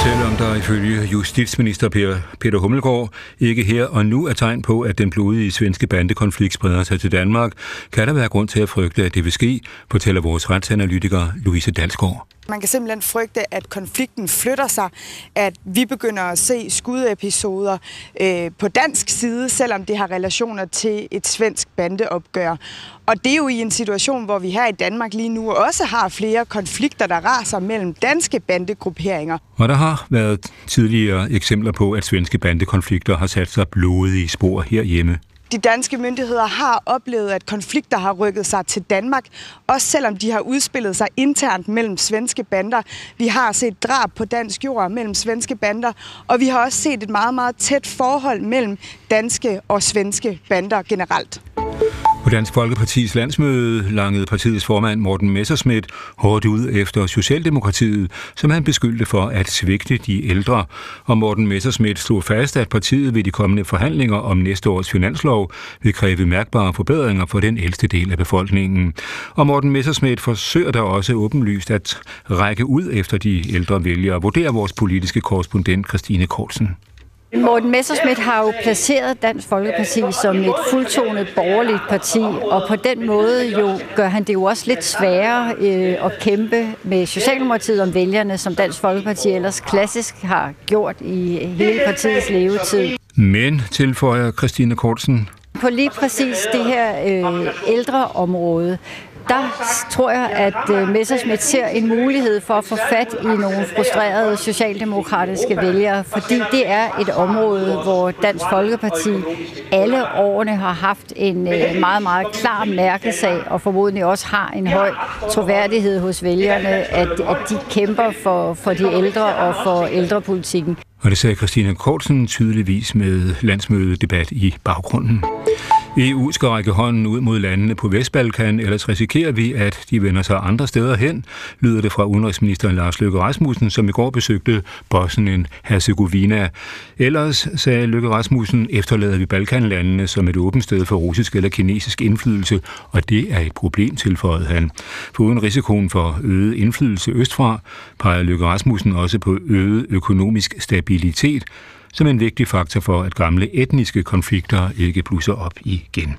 Selvom der ifølge justitsminister Per, Peter Hummelgaard ikke her og nu er tegn på, at den blodige svenske bandekonflikt spreder sig til Danmark, kan der være grund til at frygte, at det vil ske, fortæller vores retsanalytiker Louise Dalsgaard. Man kan simpelthen frygte, at konflikten flytter sig, at vi begynder at se skudepisoder øh, på dansk side, selvom det har relationer til et svensk bandeopgør. Og det er jo i en situation, hvor vi her i Danmark lige nu også har flere konflikter, der raser mellem danske bandegrupperinger. Og der har været tidligere eksempler på, at svenske bandekonflikter har sat sig blodige spor herhjemme. De danske myndigheder har oplevet, at konflikter har rykket sig til Danmark, også selvom de har udspillet sig internt mellem svenske bander. Vi har set drab på dansk jord mellem svenske bander, og vi har også set et meget, meget tæt forhold mellem danske og svenske bander generelt. På Dansk Folkepartis landsmøde langede partiets formand Morten Messerschmidt hårdt ud efter Socialdemokratiet, som han beskyldte for at svigte de ældre. Og Morten Messerschmidt slog fast, at partiet ved de kommende forhandlinger om næste års finanslov vil kræve mærkbare forbedringer for den ældste del af befolkningen. Og Morten Messerschmidt forsøger da også åbenlyst at række ud efter de ældre vælgere, vurderer vores politiske korrespondent Christine Kortsen. Morten Messerschmidt har jo placeret Dansk Folkeparti som et fuldtonet borgerligt parti, og på den måde jo gør han det jo også lidt sværere øh, at kæmpe med Socialdemokratiet om vælgerne, som Dansk Folkeparti ellers klassisk har gjort i hele partiets levetid. Men, tilføjer Christine Kortsen, På lige præcis det her øh, ældre område, der tror jeg, at øh, Messerschmidt ser en mulighed for at få fat i nogle frustrerede socialdemokratiske vælgere, fordi det er et område, hvor Dansk Folkeparti alle årene har haft en øh, meget, meget klar mærkesag, og formodentlig også har en høj troværdighed hos vælgerne, at, at de kæmper for, for de ældre og for ældrepolitikken. Og det sagde Christina Kortsen tydeligvis med landsmødedebat i baggrunden. EU skal række hånden ud mod landene på Vestbalkan, ellers risikerer vi, at de vender sig andre steder hen, lyder det fra udenrigsministeren Lars Løkke Rasmussen, som i går besøgte Bosnien-Herzegovina. Ellers, sagde Løkke Rasmussen, efterlader vi Balkanlandene som et åbent sted for russisk eller kinesisk indflydelse, og det er et problem, tilføjede han. For uden risikoen for øget indflydelse østfra, peger Løkke Rasmussen også på øget økonomisk stabilitet, som en vigtig faktor for, at gamle etniske konflikter ikke blusser op igen.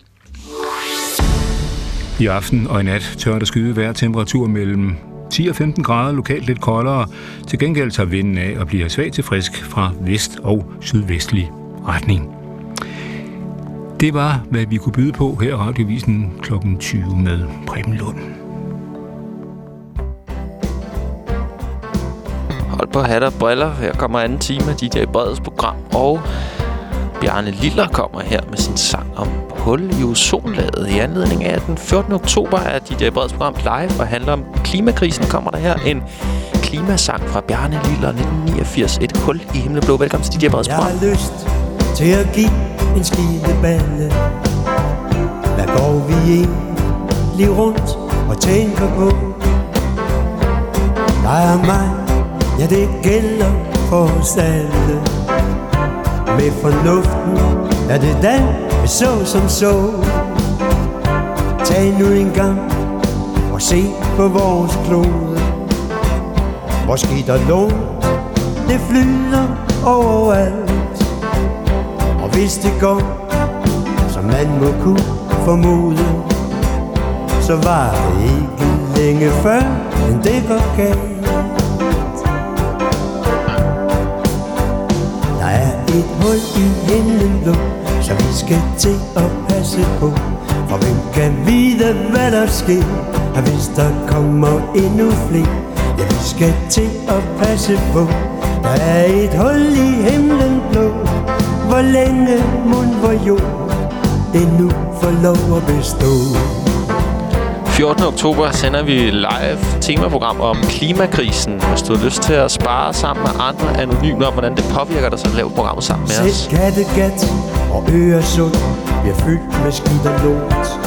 I aften og i nat tør der skyde hver temperatur mellem 10 og 15 grader, lokalt lidt koldere. Til gengæld tager vinden af og bliver svag til frisk fra vest- og sydvestlig retning. Det var, hvad vi kunne byde på her i Radiovisen kl. 20 med Preben Lund. Hold på hat og briller. Her kommer anden time af DJ Breds program. Og Bjarne Liller kommer her med sin sang om hul i ozonlaget. I anledning af, at den 14. oktober er DJ Breds program live og handler om klimakrisen, kommer der her en klimasang fra Bjarne Liller 1989. Et hul i himmelblå. Velkommen til DJ Breds Jeg har lyst til at give en skideballe Hvad går vi egentlig rundt og tænker på? Dig og mig, ja det gælder for os alle. Med fornuften er det den, vi så som så Tag nu en gang og se på vores klode. Måske der lån, det flyder overalt. Og hvis det går, som man må kunne formode Så var det ikke længe før, men det går galt. Et hul i himlen blå, så vi skal til at passe på. For hvem kan vide, hvad der sker, Og hvis der kommer endnu flere Ja, vi skal til at passe på. Der er et hul i himlen blå Hvor længe mund hvor jord Endnu får lov at bestå? 14. oktober sender vi live temaprogram om klimakrisen. Hvis du har lyst til at spare sammen med andre anonymt om, hvordan det påvirker dig, så lav programmet sammen med os. Selv Kattegat og Øresund bliver fyldt med skidt og lort.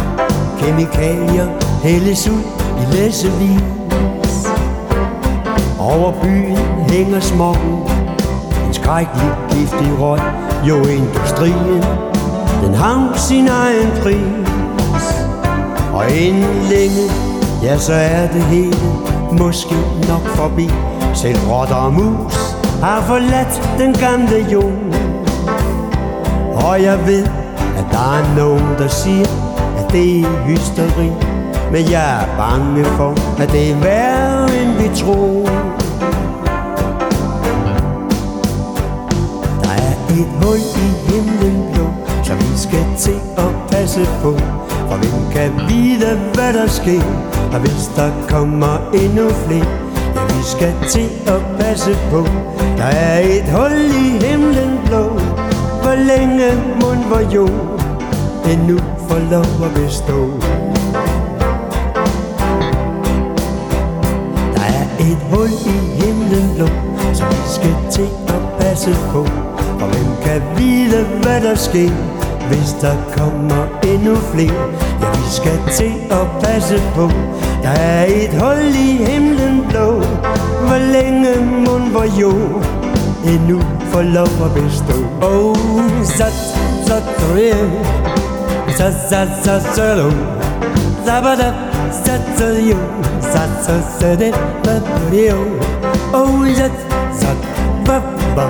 Kemikalier hældes ud i læsevis. Over byen hænger smogen, en skrækkelig giftig røg. Jo, industrien, den har sin egen pris. Og inden længe, ja, så er det hele måske nok forbi. Selv rotter og mus har forladt den gamle jord. Og jeg ved, at der er nogen, der siger, at det er hysteri. Men jeg er bange for, at det er værre, end vi tror. Der er et hul i himlen blå, som vi skal til at passe på. For hvem kan vide, hvad der sker, og hvis der kommer endnu flere, ja, vi skal til at passe på. Der er et hul i himlen blå, hvor længe mund hvor jord endnu får lov at bestå. Der er et hul i himlen blå, Så vi skal til at passe på. For hvem kan vide, hvad der sker, hvis der kommer endnu flere? Ja, vi skal til at passe på. Der er et hul i himlen blå, hvor længe mund hvor jord endnu får lov at bestå. Oh, sat, sat, sat, sat, sat, så, Zabada, sat, sat, yo, sat, sat, sat, it, but, yo. Oh, sat, sat, ba, ba,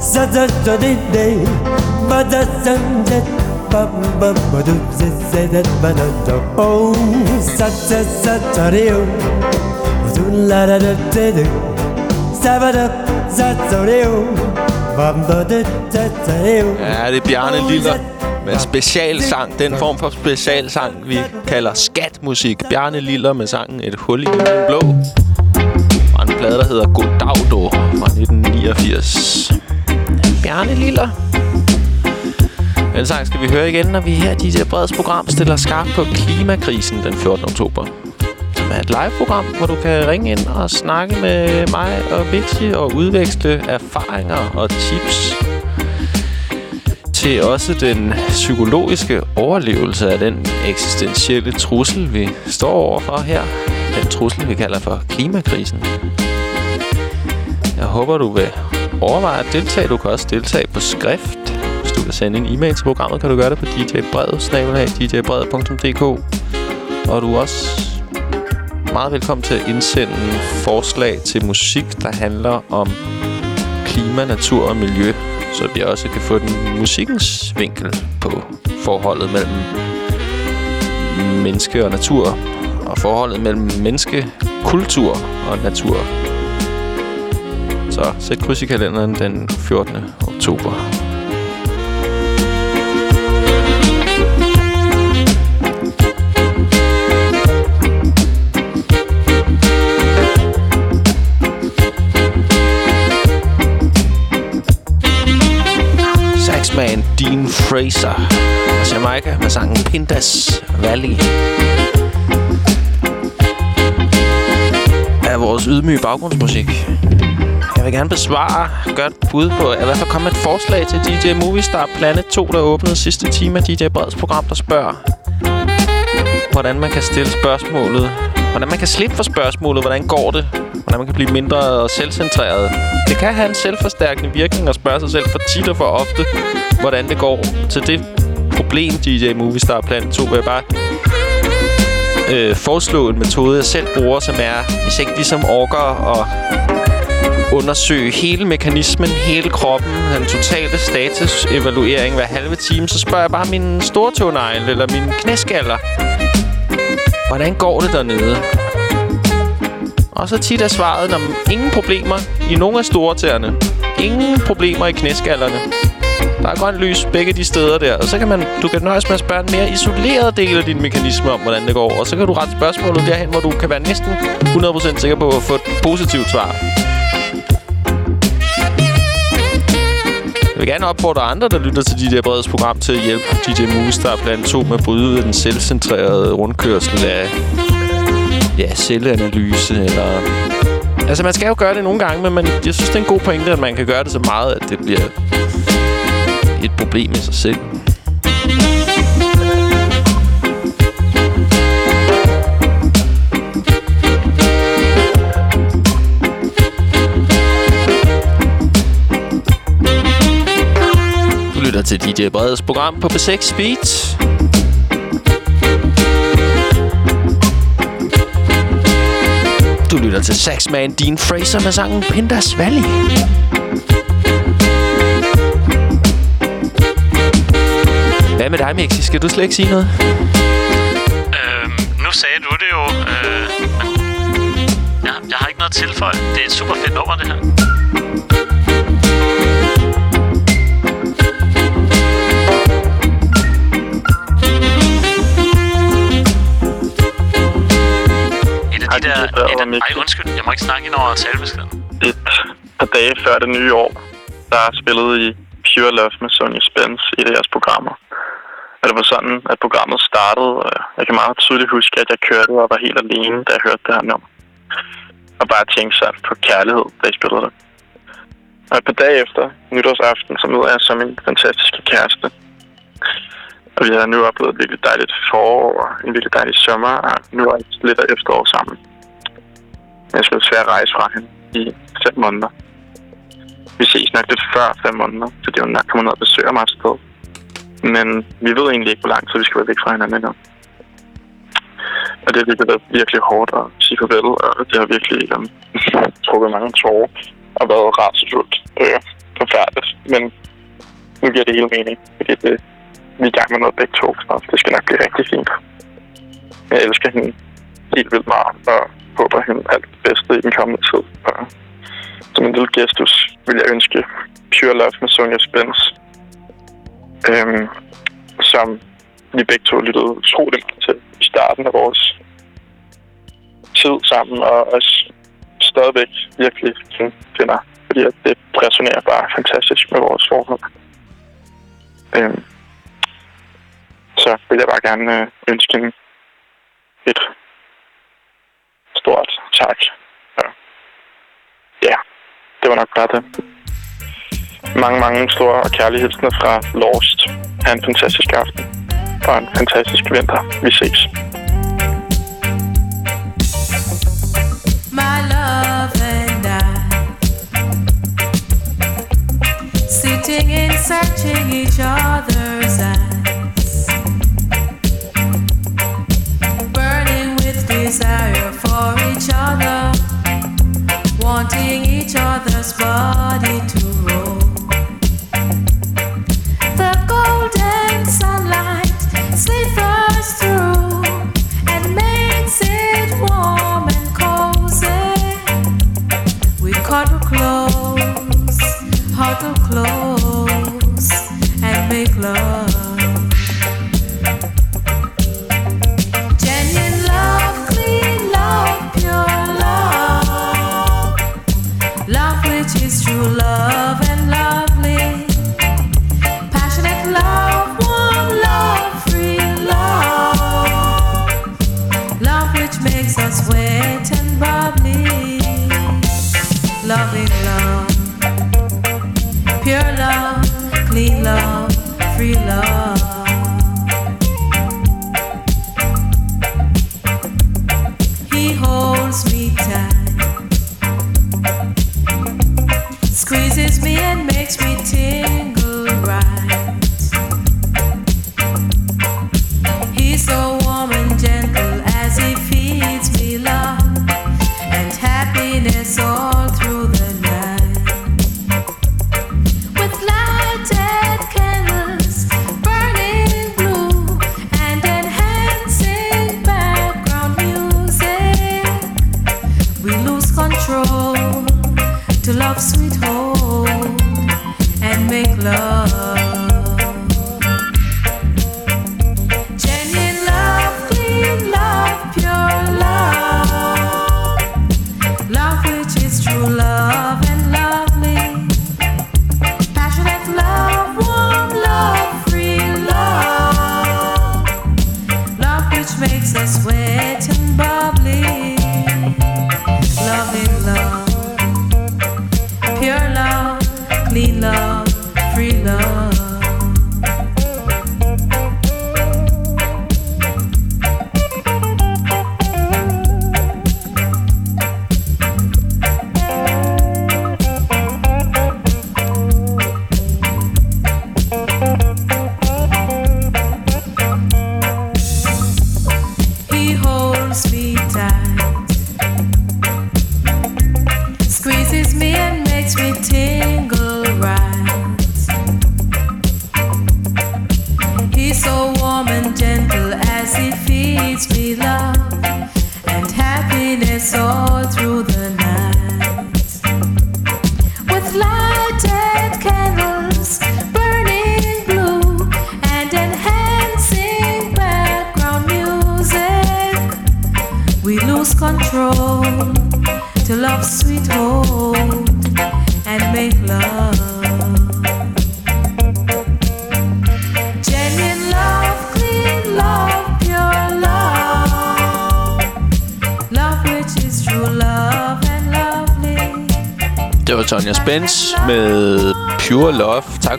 sat, sat, så, it, day, ba, da, sat, sat, ba, ba, do, sat, sat, da, do. Sat, sat, sat, sat, do, da, da, da, da. Ja, det er Bjarne Liller med specialsang. Den form for specialsang, vi kalder skatmusik. Bjarne Liller med sangen Et hul i himlen blå. Og en plade, der hedder Godagdo fra 1989. Bjarne Liller. Den sang skal vi høre igen, når vi her i DJ Breds program stiller skarpt på klimakrisen den 14. oktober. Som er et live-program, hvor du kan ringe ind og snakke med mig og Vixi og udveksle erfaringer og tips til også den psykologiske overlevelse af den eksistentielle trussel, vi står overfor her. Den trussel, vi kalder for klimakrisen. Jeg håber, du vil overveje at deltage. Du kan også deltage på skrift. Hvis du vil sende en e-mail til programmet, kan du gøre det på djbred, Og du er også meget velkommen til at indsende forslag til musik, der handler om klima, natur og miljø, så vi også kan få den musikkens vinkel på forholdet mellem menneske og natur, og forholdet mellem menneske, kultur og natur. Så sæt kryds i kalenderen den 14. oktober. Fraser. Dean Jamaica med sangen Pindas Valley. Er vores ydmyge baggrundsmusik. Jeg vil gerne besvare, godt bud på, i hvert fald komme et forslag til DJ Movistar Planet 2, der åbnede sidste time af DJ Breds program, der spørger, hvordan man kan stille spørgsmålet, hvordan man kan slippe for spørgsmålet, hvordan går det, hvordan man kan blive mindre selvcentreret. Det kan have en selvforstærkende virkning at spørge sig selv for tit og for ofte, hvordan det går. Til det problem, DJ Movistar Planet 2, vil jeg bare øh, foreslå en metode, jeg selv bruger, som er, hvis ikke ligesom orker at undersøge hele mekanismen, hele kroppen, den totale statusevaluering hver halve time, så spørger jeg bare min stortånegl eller min knæskaller. Hvordan går det dernede? Og så tit er svaret, når ingen problemer i nogle af storetæerne. Ingen problemer i knæskallerne. Der er grønt lys begge de steder der. Og så kan man, du kan nøjes med at spørge en mere isoleret del af din mekanisme om, hvordan det går. Og så kan du rette spørgsmålet derhen, hvor du kan være næsten 100% sikker på at få et positivt svar. Jeg vil gerne opfordre andre, der lytter til DJ Breds program, til at hjælpe DJ Movistar blandt to med at bryde den selvcentrerede rundkørsel af ja, celleanalyse eller... Altså, man skal jo gøre det nogle gange, men man, jeg synes, det er en god pointe, at man kan gøre det så meget, at det bliver et problem i sig selv. Lytter til DJ Breds program på B6 Speed. Altså Saxman Dean Fraser med sangen Pindas Valley. Hvad med dig, Mixi? Skal du slet ikke sige noget? Øhm, nu sagde du det jo. Øh, jeg, jeg har ikke noget tilføje. Det er et super fedt nummer, det her. Et af, ej, undskyld. Jeg må ikke snakke ind over talebeskeden. et par dage før det nye år, der spillede I Pure Love med Sonja Spence i deres programmer. Og det var sådan, at programmet startede, og jeg kan meget tydeligt huske, at jeg kørte og var helt alene, da jeg hørte det her nummer. Og bare tænkte sådan på kærlighed, da jeg spillede det. Og et par dage efter, nytårsaften, så møder jeg som min fantastiske kæreste. Og vi har nu oplevet et virkelig dejligt forår og en virkelig dejlig sommer, og nu er det lidt af efterår sammen. Jeg skal desværre rejse fra hende i fem måneder. Vi ses nok lidt før fem måneder, fordi det er nok kommer ned og besøger mig et sted. Men vi ved egentlig ikke, hvor lang tid vi skal være væk fra hinanden endnu. Og det har virkelig været virkelig hårdt at sige farvel, og det har virkelig um, trukket mange tårer og været rædselsfuldt øh, forfærdeligt. Men nu giver det hele mening, fordi det, vi er i gang med noget begge to, så det skal nok blive rigtig fint. Jeg elsker hende helt vildt meget, og håber hende alt det bedste i den kommende tid. Og som en lille gestus vil jeg ønske Pure Love med Sonja Spence, øhm, som vi begge to lyttede utrolig meget til i starten af vores tid sammen, og også stadigvæk virkelig finder, fordi at det resonerer bare fantastisk med vores forhold. Øhm, så vil jeg bare gerne øh, ønske hende et stort tak. Ja. ja, det var nok bare det. Mange, mange store og kærlige hilsner fra Lost. Ha' en fantastisk aften. Og en fantastisk vinter. Vi ses. my love and I sitting and searching each other's eyes, burning with desire wanting each other's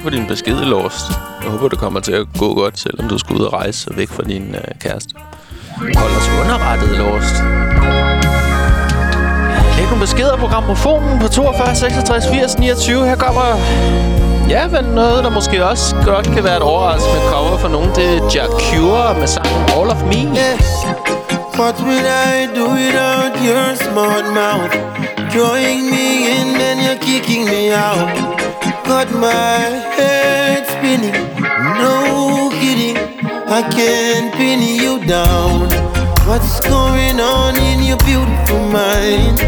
for din besked, Lost. Jeg håber, det kommer til at gå godt, selvom du skal ud og rejse væk fra din øh, kæreste. Hold os underrettet, Lost. Læg nogle beskeder på gramofonen på 42 66 80 29. Her kommer... Ja, men noget, der måske også godt kan være et overraskende cover for nogen. Det er Jack Cure med sangen All of Me. What will I do without your smart mouth? Drawing me in and you're kicking me out. Got my head spinning, no kidding. I can't pin you down. What's going on in your beautiful mind?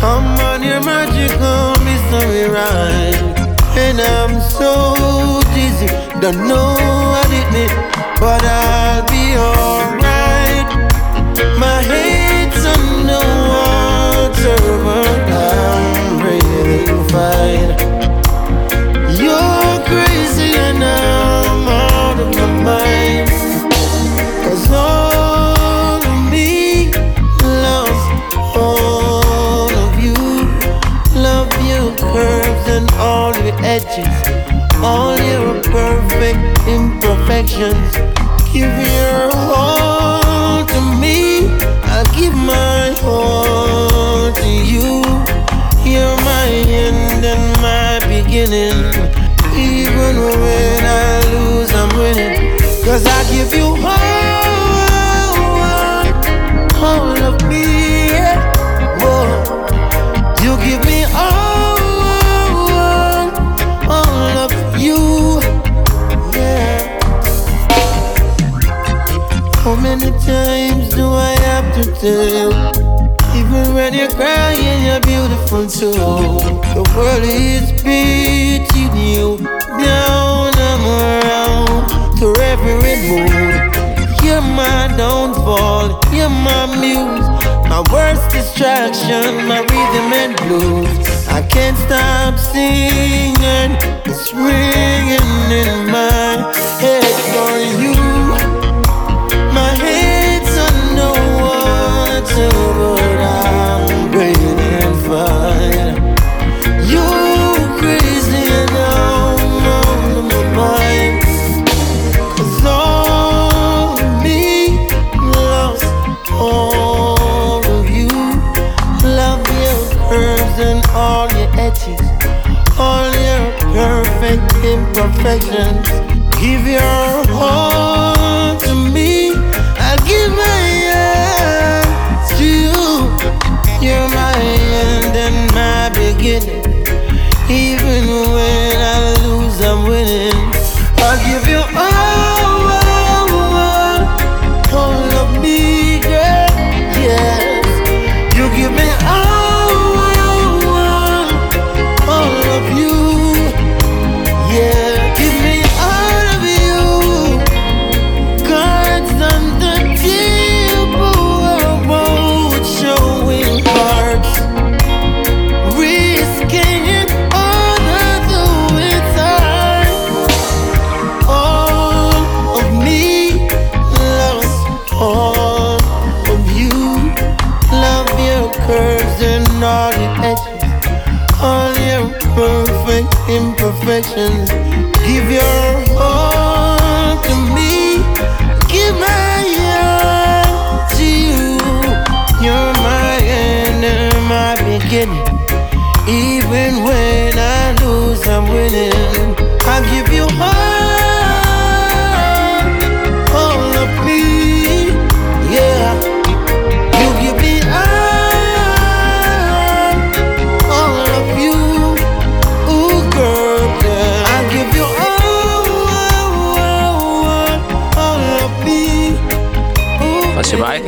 I'm on your magical mystery ride. And I'm so dizzy, don't know what it means, but I'll be alright. My head's under water, but I'm breathing fine. Edges, all your perfect imperfections. Give your all to me. I'll give my all to you. You're my end and my beginning. Even when I lose, I'm winning. Cause I give you Even when you're crying, you're beautiful too. The world is beating you down and around to every mood. You're my downfall, you're my muse, my worst distraction, my rhythm and blues. I can't stop singing, it's ringing in my head for you. Imperfections. Give your all imperfections. Give your all to me. Give my all to you. You're my end and my beginning. Even when I lose, I'm winning. I give you all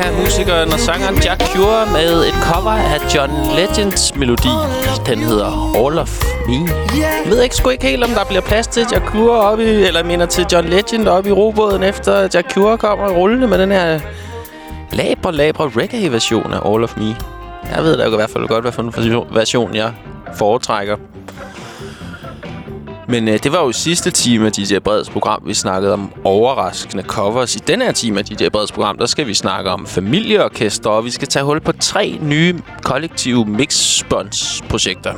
all, musikeren og sangeren Jack Cure med et cover af John Legends melodi. Den hedder All of Me. Jeg ved ikke sgu ikke helt, om der bliver plads til Jack Cure op i, eller jeg mener til John Legend op i robåden, efter Jack Cure kommer rullende med den her labre, labre reggae-version af All of Me. Jeg ved da i hvert fald godt, hvad for en version jeg foretrækker. Men øh, det var jo sidste time af DJ Breds program, vi snakkede om overraskende covers. I denne her time af DJ Breds program, der skal vi snakke om familieorkester, og vi skal tage hul på tre nye kollektive mix-spons-projekter.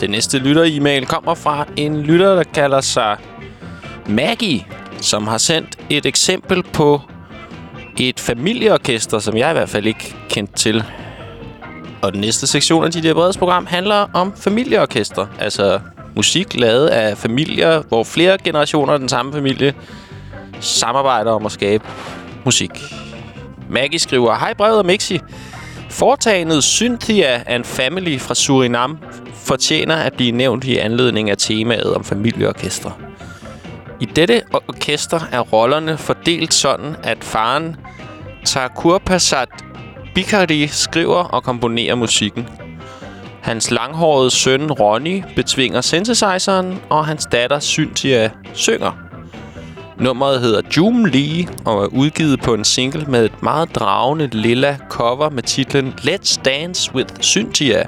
Det næste lytter-e-mail kommer fra en lytter, der kalder sig Maggie, som har sendt et eksempel på et familieorkester, som jeg i hvert fald ikke kendt til. Og den næste sektion af DJ Breds program handler om familieorkester, altså musik lavet af familier, hvor flere generationer af den samme familie samarbejder om at skabe musik. Maggie skriver, Hej brevet og Mixi. Foretagendet Cynthia and Family fra Surinam fortjener at blive nævnt i anledning af temaet om familieorkester. I dette orkester er rollerne fordelt sådan, at faren Takur Passat Bikari skriver og komponerer musikken. Hans langhårede søn Ronny betvinger synthesizeren, og hans datter Cynthia synger. Nummeret hedder Joom Lee og er udgivet på en single med et meget dragende lilla cover med titlen Let's Dance with Cynthia.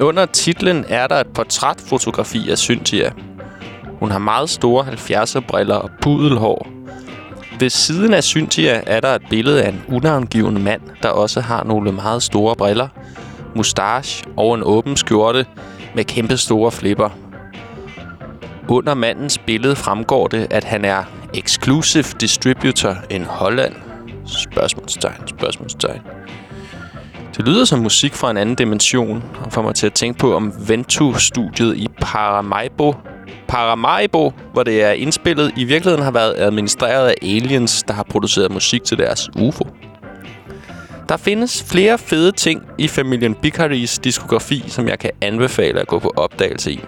Under titlen er der et portrætfotografi af Cynthia. Hun har meget store 70'er briller og pudelhår. Ved siden af Cynthia er der et billede af en unavngiven mand, der også har nogle meget store briller, mustache og en åben skjorte med kæmpe store flipper. Under mandens billede fremgår det, at han er exclusive distributor in Holland. Spørgsmålstegn, spørgsmålstegn. Det lyder som musik fra en anden dimension, og får mig til at tænke på om Ventu-studiet i Paramaribo, Paramaribo, hvor det er indspillet, i virkeligheden har været administreret af aliens, der har produceret musik til deres UFO. Der findes flere fede ting i familien Bikaris diskografi, som jeg kan anbefale at gå på opdagelse i.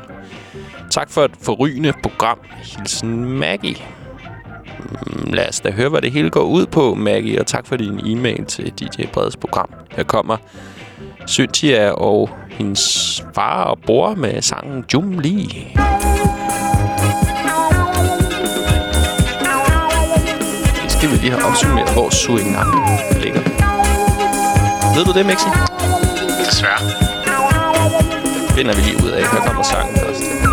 Tak for et forrygende program. Hilsen Maggie. Mm, lad os da høre, hvad det hele går ud på, Maggie, og tak for din e-mail til DJ Breds program. Her kommer Cynthia og hendes far og bror med sangen Jum Lee. Det skal vi lige have opsummeret, hvor Surinam ligger. Ved du det, Mexi? Desværre. Finder vi lige ud af. Her kommer sangen først.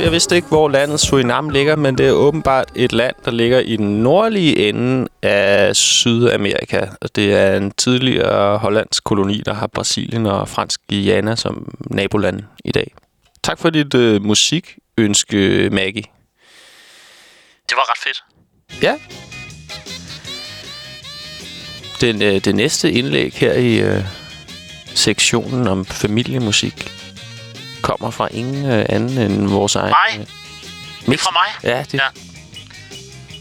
Jeg vidste ikke, hvor landet Surinam ligger, men det er åbenbart et land, der ligger i den nordlige ende af Sydamerika. Og det er en tidligere hollandsk koloni, der har Brasilien og Fransk Guyana som naboland i dag. Tak for dit øh, musikønske, Maggie. Det var ret fedt. Ja. Den, øh, det næste indlæg her i øh, sektionen om familiemusik kommer fra ingen øh, anden end vores egen... Mig? øh, Det er fra mig? Ja, det, Ja.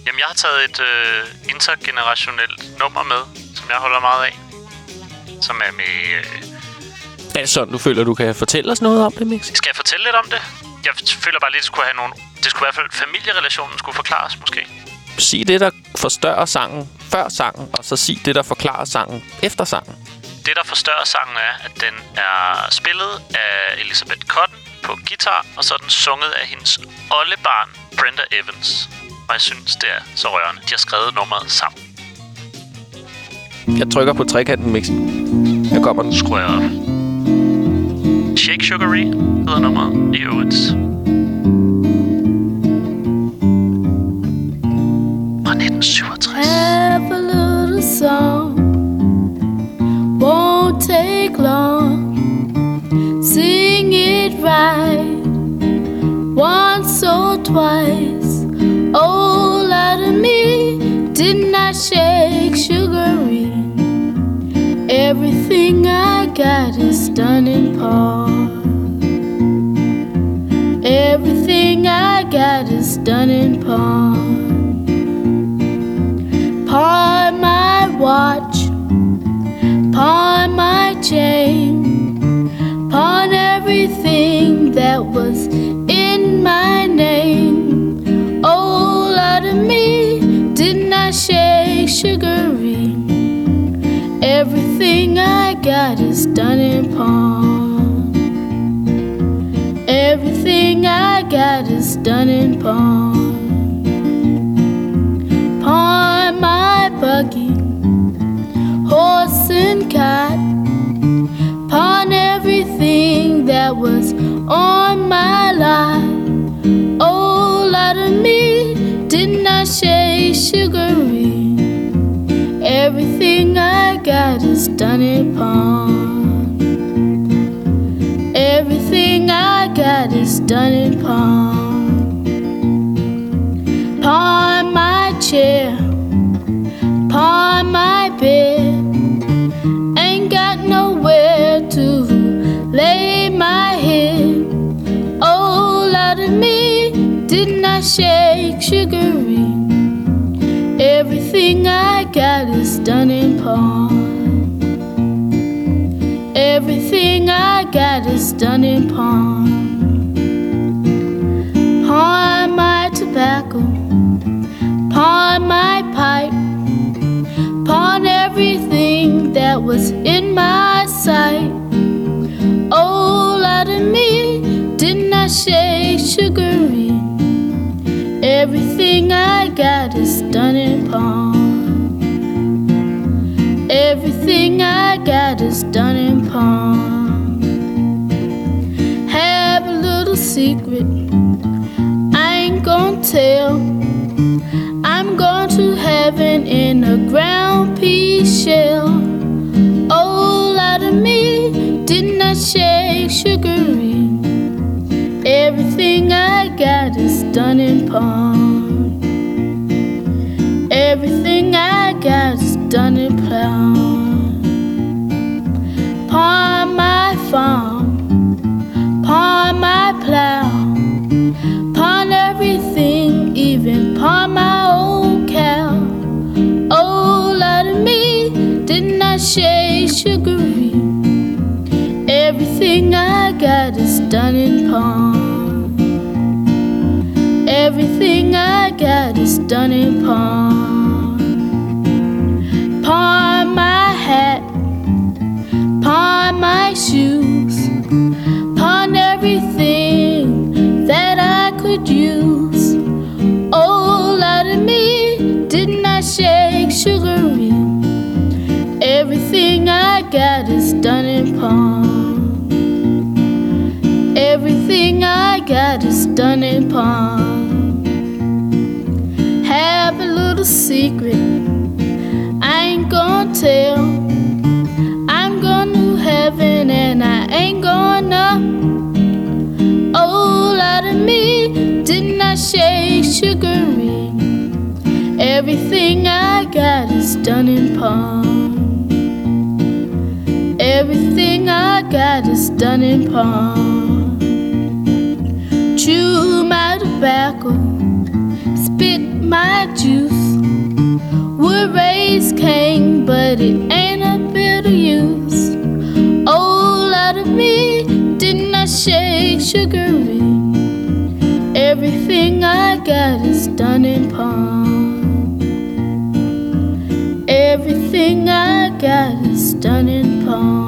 Jamen, jeg har taget et øh, intergenerationelt nummer med, som jeg holder meget af. Som er med... Øh, Er det sådan, du føler, du kan fortælle os noget om det, Mix? skal jeg fortælle lidt om det? Jeg føler bare lidt, det skulle have nogle... Det skulle i hvert fald... Familierelationen skulle forklares, måske. Sig det, der forstørrer sangen før sangen, og så sig det, der forklarer sangen efter sangen. Det, der forstørrer sangen, er, at den er spillet af Elizabeth Cotton på guitar, og så er den sunget af hendes oldebarn, Brenda Evans. Og jeg synes, det er så rørende. De har skrevet nummeret sammen. Jeg trykker på trekanten, Mix. Jeg kommer den. Skruer jeg op. Shake Sugary hedder nummeret i øvrigt. Fra 1967. Have a little song, take long. Sing it right once or twice. Oh, out of me, didn't I shake sugary? Everything I got is done in part. Everything I got is done in part. Pawn my watch, pawn chain, pawn everything that was in my name. Oh, out of me, didn't I shake sugary? Everything I got is done in pawn. Everything I got is done in pawn. Pawn my buggy, horse and cot. Pawn everything that was on my life. Oh, lot of me, didn't I shake sugary? Everything I got is done pawn. Everything I got is done in pawn. Pawn my chair, pawn my bed. Ain't got nowhere to lay my head. Oh, lot of me, didn't I shake sugary? Everything I got is done in pawn. Everything I got is done in pawn. Pawn my tobacco, pawn my pipe, pawn everything that was in my sight. Oh, out of me did not I shake sugary. Everything I got is done in pawn. Everything I got is done in pawn. Have a little secret I ain't gonna tell. I'm going to heaven in a ground pea shell. All out of me did not I shake sugary. Everything I got is done in pawn. Everything I got is done in pawn. Pawn my farm, pawn my plow, pawn everything, even pawn my old cow. Oh, All out of me did not shake sugary. Everything I got is done in pawn. Everything I got is done in pawn. Pawn my hat, pawn my shoes, pawn everything that I could use. All out of me did not I shake sugary. Everything I got is done in pawn. Got is done in pawn. Have a little secret I ain't gonna tell. I'm going to heaven and I ain't gonna. All out of me did not shake sugary. Everything I got is done in palm. Everything I got is done in pawn. Chew my tobacco, spit my juice. Would raise Cain, but it ain't a bit of use. All out of me did not shake sugary. Everything I got is done in pawn. Everything I got is done in pawn.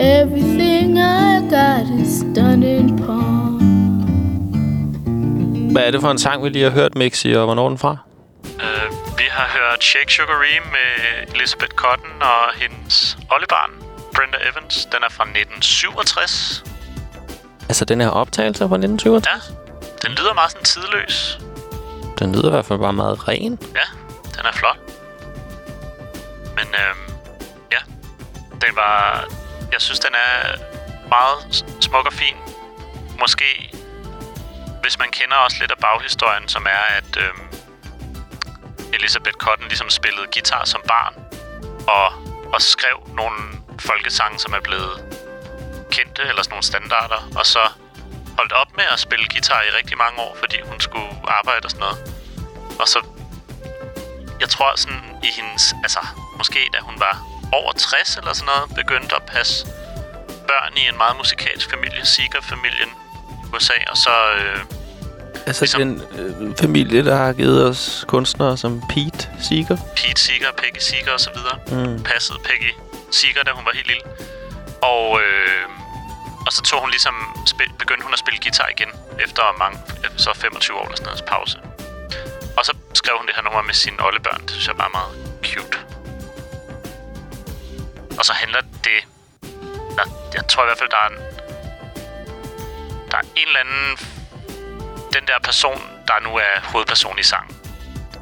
Everything I got is done in pawn. Hvad er det for en sang, vi lige har hørt, Mixi, og hvornår er den fra? Uh, vi har hørt Shake Sugary med Elizabeth Cotton og hendes oldebarn, Brenda Evans. Den er fra 1967. Altså, den her optagelse fra 1967? Ja, den lyder meget sådan tidløs. Den lyder i hvert fald bare meget ren. Ja, den er flot. Men øhm, ja, den var... Jeg synes, den er meget smuk og fin. Måske, hvis man kender også lidt af baghistorien, som er, at øh, Elisabeth Cotton ligesom spillede guitar som barn, og, og skrev nogle folkesange, som er blevet kendte, eller sådan nogle standarder, og så holdt op med at spille guitar i rigtig mange år, fordi hun skulle arbejde og sådan noget. Og så jeg tror sådan i hendes, altså måske da hun var over 60 eller sådan noget, begyndte at passe børn i en meget musikalsk familie, Seeger-familien i USA, og så øh, Altså, ligesom... den øh, familie, der har givet os kunstnere som Pete Seeger. Pete Seeger, Peggy Seeger og så videre, Mm. passede Peggy Seeger, da hun var helt lille. Og, øh, og så tog hun ligesom, spil, begyndte hun at spille guitar igen, efter mange, så 25 år eller sådan noget pause. Og så skrev hun det her nummer med sine oldebørn. Det synes jeg bare er meget cute. Og så handler det... Der, jeg tror i hvert fald, der er en... Der er en eller anden... Den der person, der nu er hovedperson i sangen,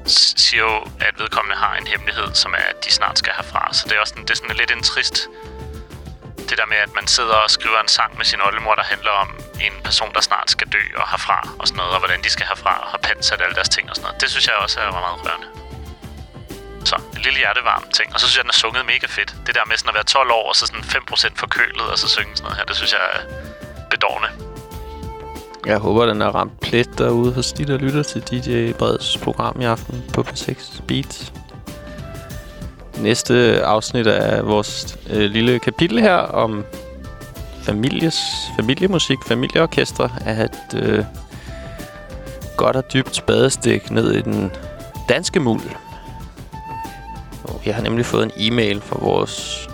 siger jo, at vedkommende har en hemmelighed, som er, at de snart skal herfra. Så det er også sådan, det er sådan lidt en trist... Det der med, at man sidder og skriver en sang med sin oldemor, der handler om en person, der snart skal dø og herfra og sådan noget, og hvordan de skal herfra og har pansat alle deres ting og sådan noget. Det synes jeg også er meget rørende. Så, en lille hjertevarm ting. Og så synes jeg, den er sunget mega fedt. Det der med sådan at være 12 år, og så sådan 5% forkølet, og så synge sådan noget her, det synes jeg er bedårende. Jeg håber, den har ramt plet derude hos de, der lytter til DJ Breds program i aften på P6 Beats. Næste afsnit af vores øh, lille kapitel her om families, familiemusik, familieorkestre er et øh, godt og dybt spadestik ned i den danske muld. Jeg har nemlig fået en e-mail fra vores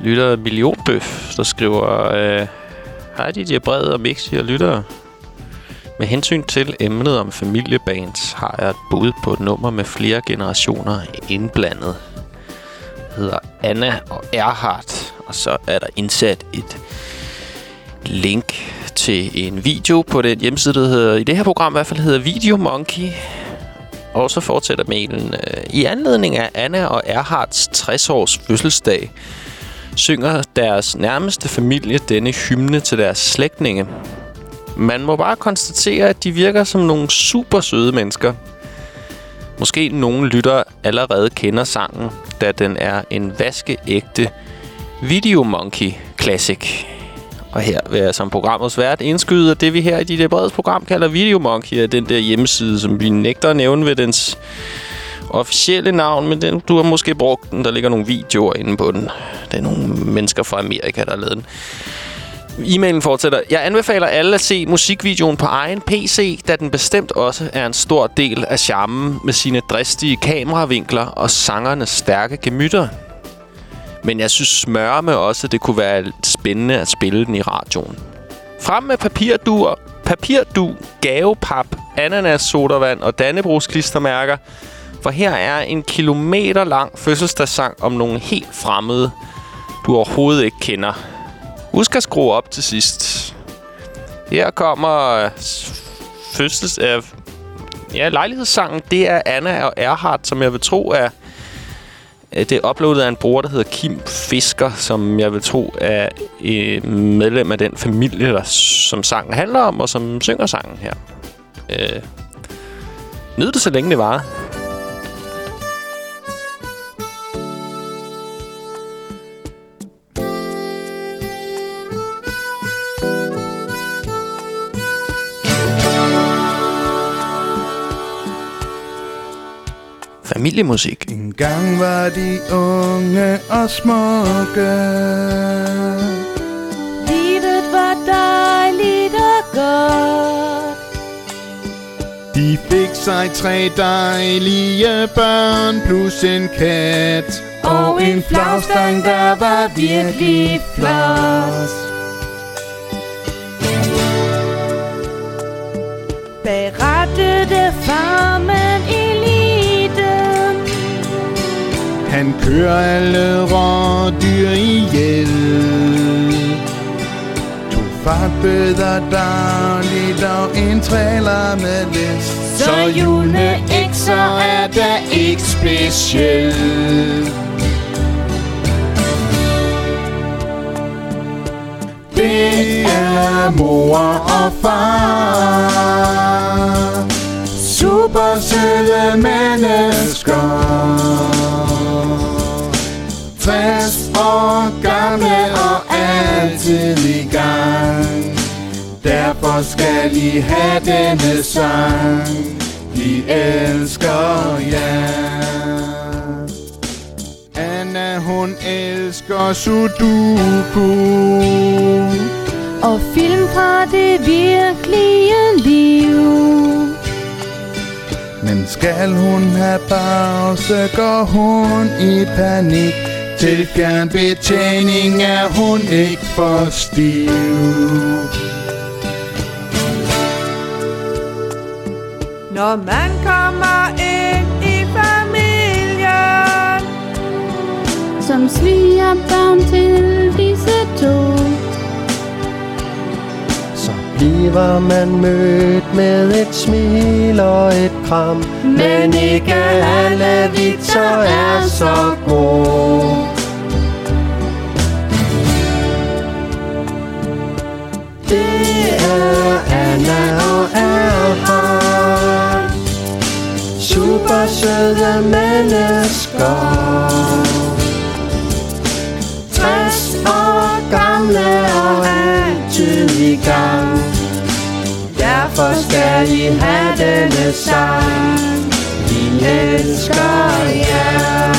lytter Millionbøf, der skriver... Øh, Hej DJ brede og Mixi og lyttere. Med hensyn til emnet om familiebands, har jeg et bud på et nummer med flere generationer indblandet. Det hedder Anna og Erhard, og så er der indsat et link til en video på den hjemmeside, der hedder, i det her program i hvert fald hedder Video Monkey. Og så fortsætter mailen. Øh, I anledning af Anna og Erhards 60-års fødselsdag, synger deres nærmeste familie denne hymne til deres slægtninge. Man må bare konstatere, at de virker som nogle super søde mennesker. Måske nogen lytter allerede kender sangen, da den er en vaskeægte Video Monkey Classic. Og her vil jeg som programmets vært indskyde, at det vi her i dit breds program kalder Video her er den der hjemmeside, som vi nægter at nævne ved dens officielle navn, men den, du har måske brugt den. Der ligger nogle videoer inde på den. Det er nogle mennesker fra Amerika, der har lavet den. E-mailen fortsætter. Jeg anbefaler alle at se musikvideoen på egen PC, da den bestemt også er en stor del af charmen med sine dristige kameravinkler og sangernes stærke gemytter. Men jeg synes smørme også, at det kunne være spændende at spille den i radioen. Frem med papirduer, papirdu, gavepap, ananas, sodavand og Dannebrogs klistermærker. For her er en kilometer lang fødselsdagssang om nogle helt fremmede, du overhovedet ikke kender. Husk at skrue op til sidst. Her kommer øh, fødsels... Øh, ja, lejlighedssangen. Det er Anna og Erhard, som jeg vil tro er... Øh, det er uploadet af en bruger, der hedder Kim Fisker, som jeg vil tro er øh, medlem af den familie, der, som sangen handler om, og som synger sangen her. Øh, nyd det, så længe det varer. Familiemusik. En gang var de unge og smukke. Livet var dejligt og godt. De fik sig tre dejlige børn plus en kat. Og en flagstang, der var virkelig flot. Berettede farmen eliten. Han kører alle rådyr ihjel. To fartbøder dagligt og en trailer med læst. Så julene ikke så er der ikke specielt. Det er mor og far Super søde mennesker 60 år gamle og altid i gang. Derfor skal I have denne sang. Vi elsker jer. Anna hun elsker Sudoku. Og film fra det virkelige liv. Men skal hun have pause, går hun i panik Til fjernbetjening er hun ikke for stiv. Når man kommer ind i familien Som sviger børn til disse to bliver man mødt med et smil og et kram Men ikke alle vitser er så gode. Det er Anna og Erhard Super søde mennesker. 60 år gamle og altid i gang. Derfor skal I have denne sang. Vi elsker jer.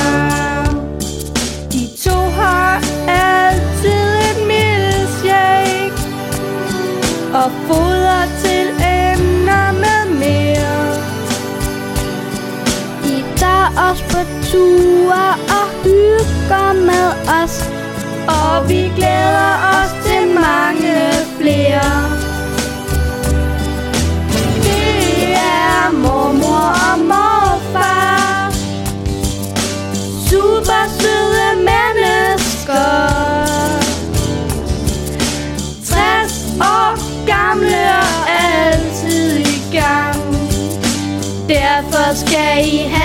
De to har altid et milkshake Og foder til emner med mere. I tager os på ture og hygger med os. Og vi glæder os til mange flere. Er mormor og morfar Super søde mennesker. 60 år gamle og altid i gang. Derfor skal I have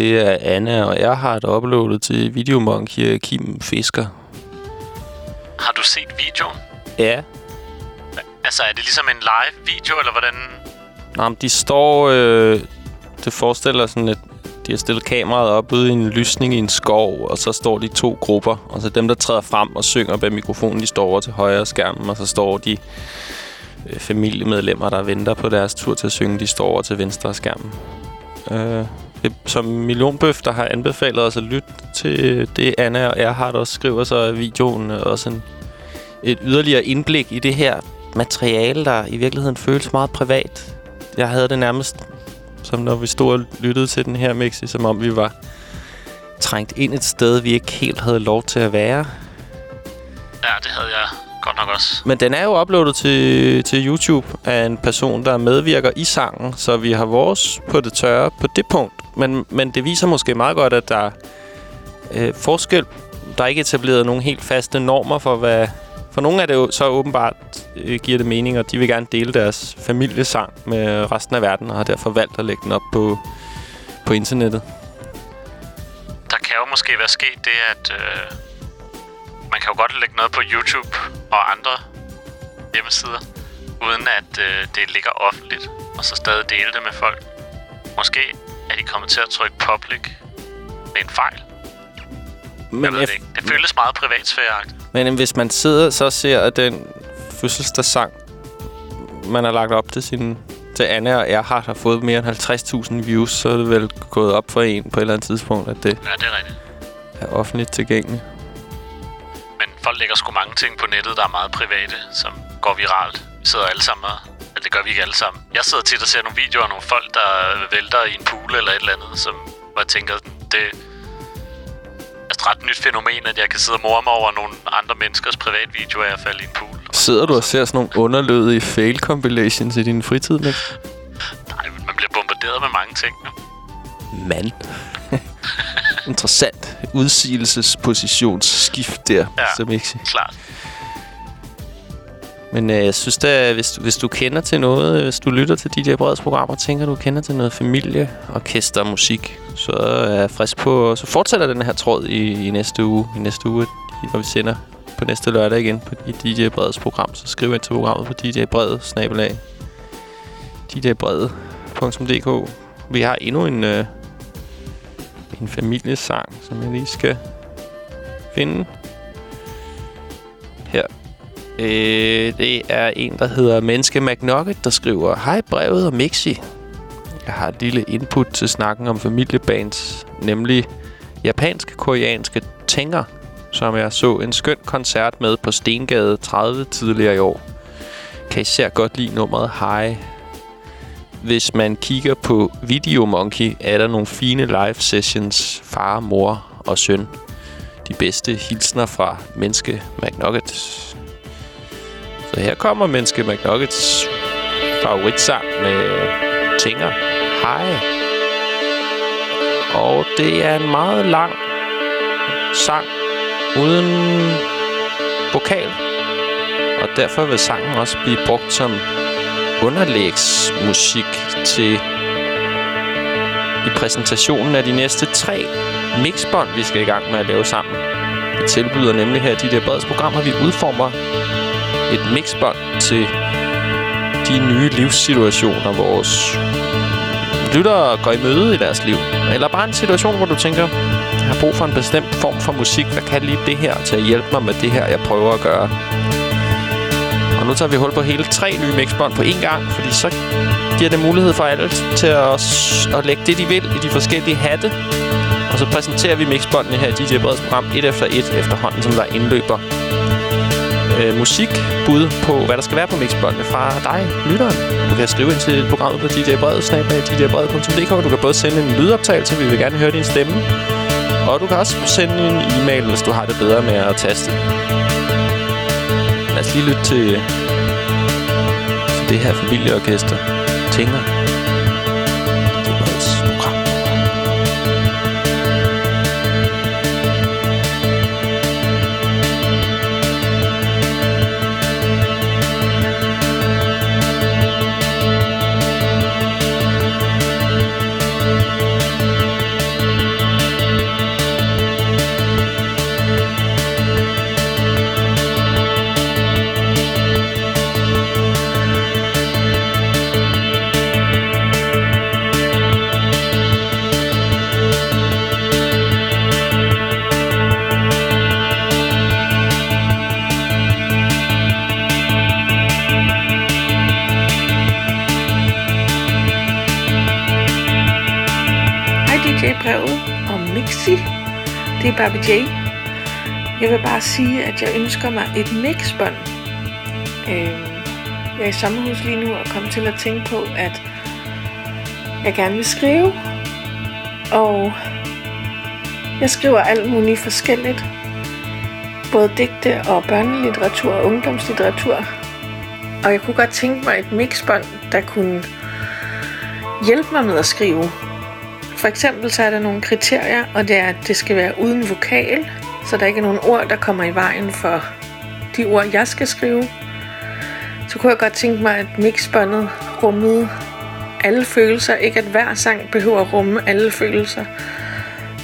Det er Anna og Erhard uploadet til Videomonkey Kim Fisker. Har du set videoen? Ja. Altså, er det ligesom en live-video, eller hvordan? Nå, men de står... Øh, det forestiller sådan, at de har stillet kameraet op ude i en lysning i en skov, og så står de to grupper. Og så dem, der træder frem og synger bag mikrofonen, de står over til højre skærmen, og så står de øh, familiemedlemmer, der venter på deres tur til at synge, de står over til venstre skærmen. Øh, som Millionbøf, der har anbefalet os at lytte til det, Anna og Erhard også skriver, så er videoen øh, også en, et yderligere indblik i det her materiale, der i virkeligheden føles meget privat. Jeg havde det nærmest, som når vi stod og lyttede til den her mixi, som om vi var trængt ind et sted, vi ikke helt havde lov til at være. Ja, det havde jeg godt nok også. Men den er jo uploadet til, til YouTube af en person, der medvirker i sangen, så vi har vores på det tørre på det punkt. Men, men det viser måske meget godt, at der er øh, forskel. Der er ikke etableret nogen helt faste normer for, hvad... For nogle er det jo så åbenbart øh, giver det mening, og de vil gerne dele deres familiesang med resten af verden, og har derfor valgt at lægge den op på, på internettet. Der kan jo måske være sket det, at øh, man kan jo godt lægge noget på YouTube og andre hjemmesider, uden at øh, det ligger offentligt, og så stadig dele det med folk. Måske er de kommet til at trykke public med en fejl. Men Jeg ved det ikke. Det føles meget privatsfæreagtigt. Men hvis man sidder så ser, at den fødselsdagssang, man har lagt op til sin til Anna og Erhard har fået mere end 50.000 views, så er det vel gået op for en på et eller andet tidspunkt, at det Ja, det er rigtigt. er offentligt tilgængeligt. Men folk lægger sgu mange ting på nettet, der er meget private, som går viralt. Vi sidder alle sammen og... Eller det gør vi ikke alle sammen. Jeg sidder tit og ser nogle videoer af nogle folk, der vælter i en pool eller et eller andet, som hvor jeg tænker, det er et ret nyt fænomen, at jeg kan sidde og morme over nogle andre menneskers privatvideoer af at falde i en pool. Sidder du og ser sådan nogle underlødige fail compilations i din fritid, Nick? Nej, men man bliver bombarderet med mange ting nu. Mand. Interessant udsigelsespositionsskift der, Ja, som ikke klart. Men øh, jeg synes da, hvis, du- hvis du kender til noget, øh, hvis du lytter til DJ Breds program og tænker du kender til noget familieorkestermusik, så er jeg frisk på, så fortsætter den her tråd i, i næste uge, i næste uge, hvor vi sender på næste lørdag igen på, i DJ Breds program. Så skriv ind til programmet på DJ Brede, snabelag, djbrede.dk. Vi har endnu en, øh, en familiesang, som jeg lige skal finde. Her Øh, det er en, der hedder Menneske McNugget, der skriver Hej brevet og Mixi. Jeg har et lille input til snakken om familiebands, nemlig japansk-koreanske Tænger, som jeg så en skøn koncert med på Stengade 30 tidligere i år. Kan især godt lide nummeret Hej. Hvis man kigger på Video Monkey, er der nogle fine live sessions, far, mor og søn. De bedste hilsner fra Menneske McNuggets. Så her kommer Menneske McNuggets favoritsang med Tinger. Hej. Og det er en meget lang sang uden vokal. Og derfor vil sangen også blive brugt som underlægsmusik til i præsentationen af de næste tre mixbånd, vi skal i gang med at lave sammen. Vi tilbyder nemlig her de der programmer, vi udformer et mixbånd til de nye livssituationer, vores lyttere går i møde i deres liv. Eller bare en situation, hvor du tænker, jeg har brug for en bestemt form for musik. Hvad kan lige det her til at hjælpe mig med det her, jeg prøver at gøre? Og nu tager vi hul på hele tre nye mixbånd på én gang, fordi så giver det mulighed for alle til at, at lægge det, de vil i de forskellige hatte. Og så præsenterer vi mixbåndene her i DJ Breds program et efter et efterhånden, som der indløber øh, musikbud på, hvad der skal være på mixbåndene fra dig, lytteren. Du kan skrive ind til programmet på djbred.dk. Du kan både sende en lydoptagelse, vi vil gerne høre din stemme. Og du kan også sende en e-mail, hvis du har det bedre med at taste. Lad os lige lytte til, til det her familieorkester. Tænker. Det er Barbie J. Jeg vil bare sige, at jeg ønsker mig et mixbånd. Øh, jeg er i sommerhus lige nu og kom til at tænke på, at jeg gerne vil skrive. Og jeg skriver alt muligt forskelligt. Både digte og børnelitteratur og ungdomslitteratur. Og jeg kunne godt tænke mig et mixbånd, der kunne hjælpe mig med at skrive. For eksempel så er der nogle kriterier, og det er, at det skal være uden vokal, så der ikke er nogen ord, der kommer i vejen for de ord, jeg skal skrive. Så kunne jeg godt tænke mig, at mixbåndet rummede alle følelser. Ikke at hver sang behøver at rumme alle følelser,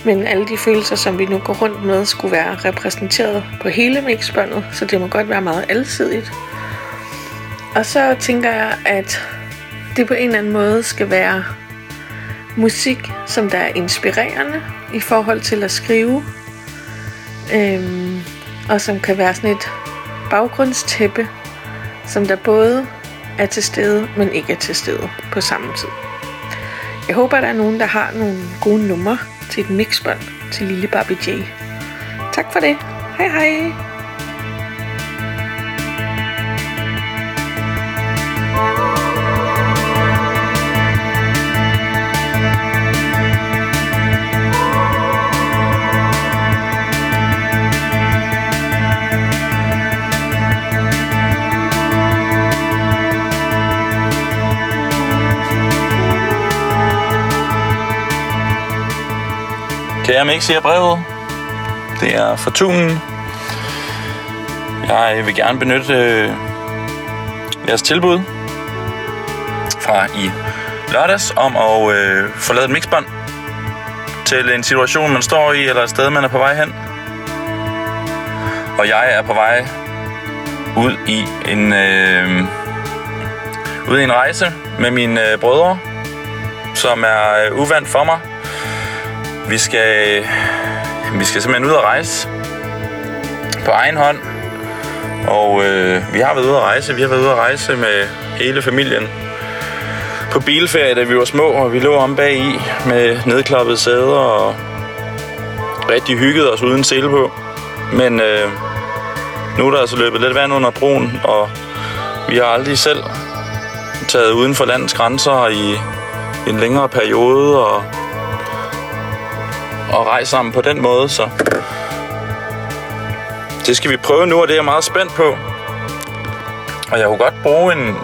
men alle de følelser, som vi nu går rundt med, skulle være repræsenteret på hele mixbåndet, så det må godt være meget alsidigt. Og så tænker jeg, at det på en eller anden måde skal være musik, som der er inspirerende i forhold til at skrive, øhm, og som kan være sådan et baggrundstæppe, som der både er til stede, men ikke er til stede på samme tid. Jeg håber, der er nogen, der har nogle gode numre til et mixbånd til lille Barbie J. Tak for det. Hej hej. Kære Mixi og brevet. Det er Fortunen. Jeg vil gerne benytte øh, jeres tilbud fra i lørdags om at øh, få lavet et mixbånd til en situation, man står i, eller et sted, man er på vej hen. Og jeg er på vej ud i en, øh, ud i en rejse med mine øh, brødre, som er øh, uvandt for mig. Vi skal, vi skal simpelthen ud og rejse på egen hånd Og øh, vi har været ude at rejse. Vi har været ude at rejse med hele familien på bilferie, da vi var små, og vi lå om bag i med nedklappede sæder og rigtig hyggede os uden sele på. Men øh, nu er der altså løbet lidt vand under broen, og vi har aldrig selv taget uden for landets grænser i en længere periode og, og rejse sammen på den måde, så det skal vi prøve nu, og det er jeg meget spændt på. Og jeg kunne godt bruge en,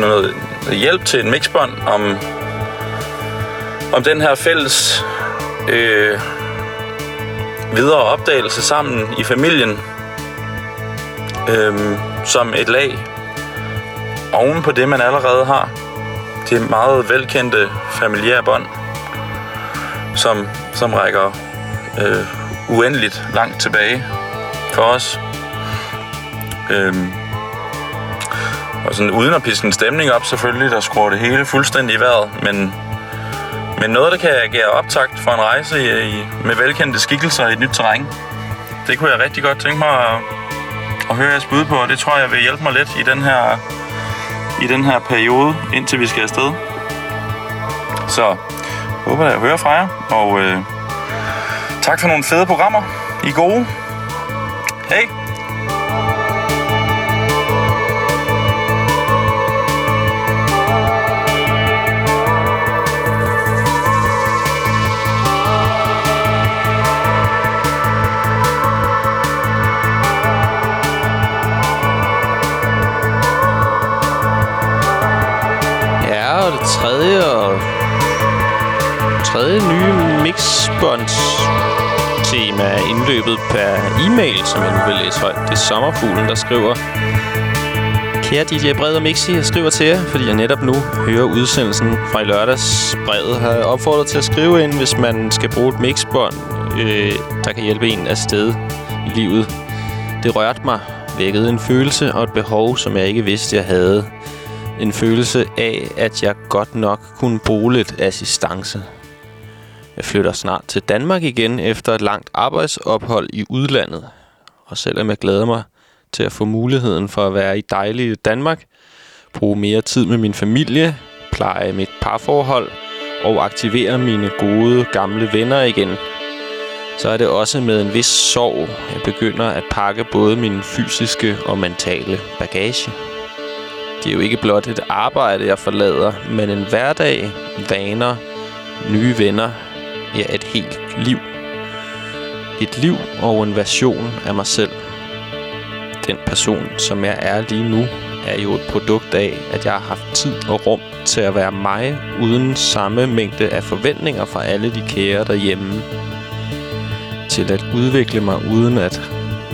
noget hjælp til en mixbånd om, om den her fælles øh, videre opdagelse sammen i familien øh, som et lag oven på det, man allerede har. Det meget velkendte familiære bånd, som, som rækker øh, uendeligt langt tilbage for os. Øhm, og sådan uden at piske en stemning op selvfølgelig, der skruer det hele fuldstændig i vejret, men, men noget, der kan agere optakt for en rejse i, i, med velkendte skikkelser i et nyt terræn, det kunne jeg rigtig godt tænke mig at, at høre jeres bud på, og det tror jeg vil hjælpe mig lidt i den her, i den her periode, indtil vi skal afsted. Så håber jeg hører fra jer, og øh, tak for nogle fede programmer. I er gode. Hej! Ja, det tredje og tredje nye mixbånds er indløbet per e-mail, som jeg nu vil læse højt. Det er Sommerfuglen, der skriver... Kære DJ Bred og Mixi, jeg skriver til jer, fordi jeg netop nu hører udsendelsen fra i lørdags. Brevet har opfordret til at skrive ind, hvis man skal bruge et mixbånd, øh, der kan hjælpe en afsted i livet. Det rørte mig, vækkede en følelse og et behov, som jeg ikke vidste, jeg havde. En følelse af, at jeg godt nok kunne bruge lidt assistance. Jeg flytter snart til Danmark igen efter et langt arbejdsophold i udlandet. Og selvom jeg glæder mig til at få muligheden for at være i dejlige Danmark, bruge mere tid med min familie, pleje mit parforhold og aktivere mine gode gamle venner igen, så er det også med en vis sorg, jeg begynder at pakke både min fysiske og mentale bagage. Det er jo ikke blot et arbejde, jeg forlader, men en hverdag, vaner, nye venner, ja, et helt liv. Et liv og en version af mig selv. Den person, som jeg er lige nu, er jo et produkt af, at jeg har haft tid og rum til at være mig, uden samme mængde af forventninger fra alle de kære derhjemme. Til at udvikle mig uden at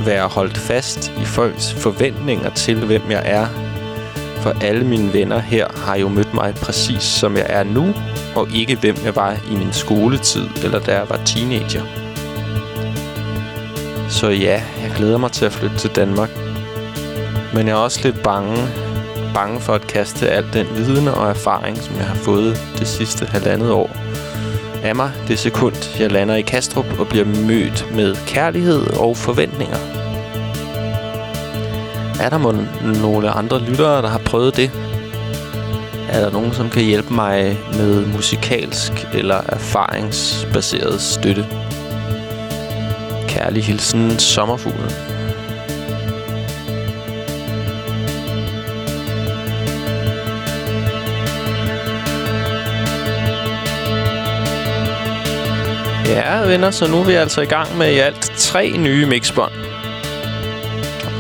være holdt fast i folks forventninger til, hvem jeg er. For alle mine venner her har jo mødt mig præcis som jeg er nu, og ikke hvem jeg var i min skoletid eller da jeg var teenager. Så ja, jeg glæder mig til at flytte til Danmark. Men jeg er også lidt bange, bange for at kaste al den viden og erfaring, som jeg har fået det sidste halvandet år af mig det sekund, jeg lander i Kastrup og bliver mødt med kærlighed og forventninger. Er der måske nogle andre lyttere, der har prøvet det? Er der nogen, som kan hjælpe mig med musikalsk eller erfaringsbaseret støtte? Kærlig hilsen, Sommerfuglen. Ja, venner, så nu er vi altså i gang med i alt tre nye mixbånd.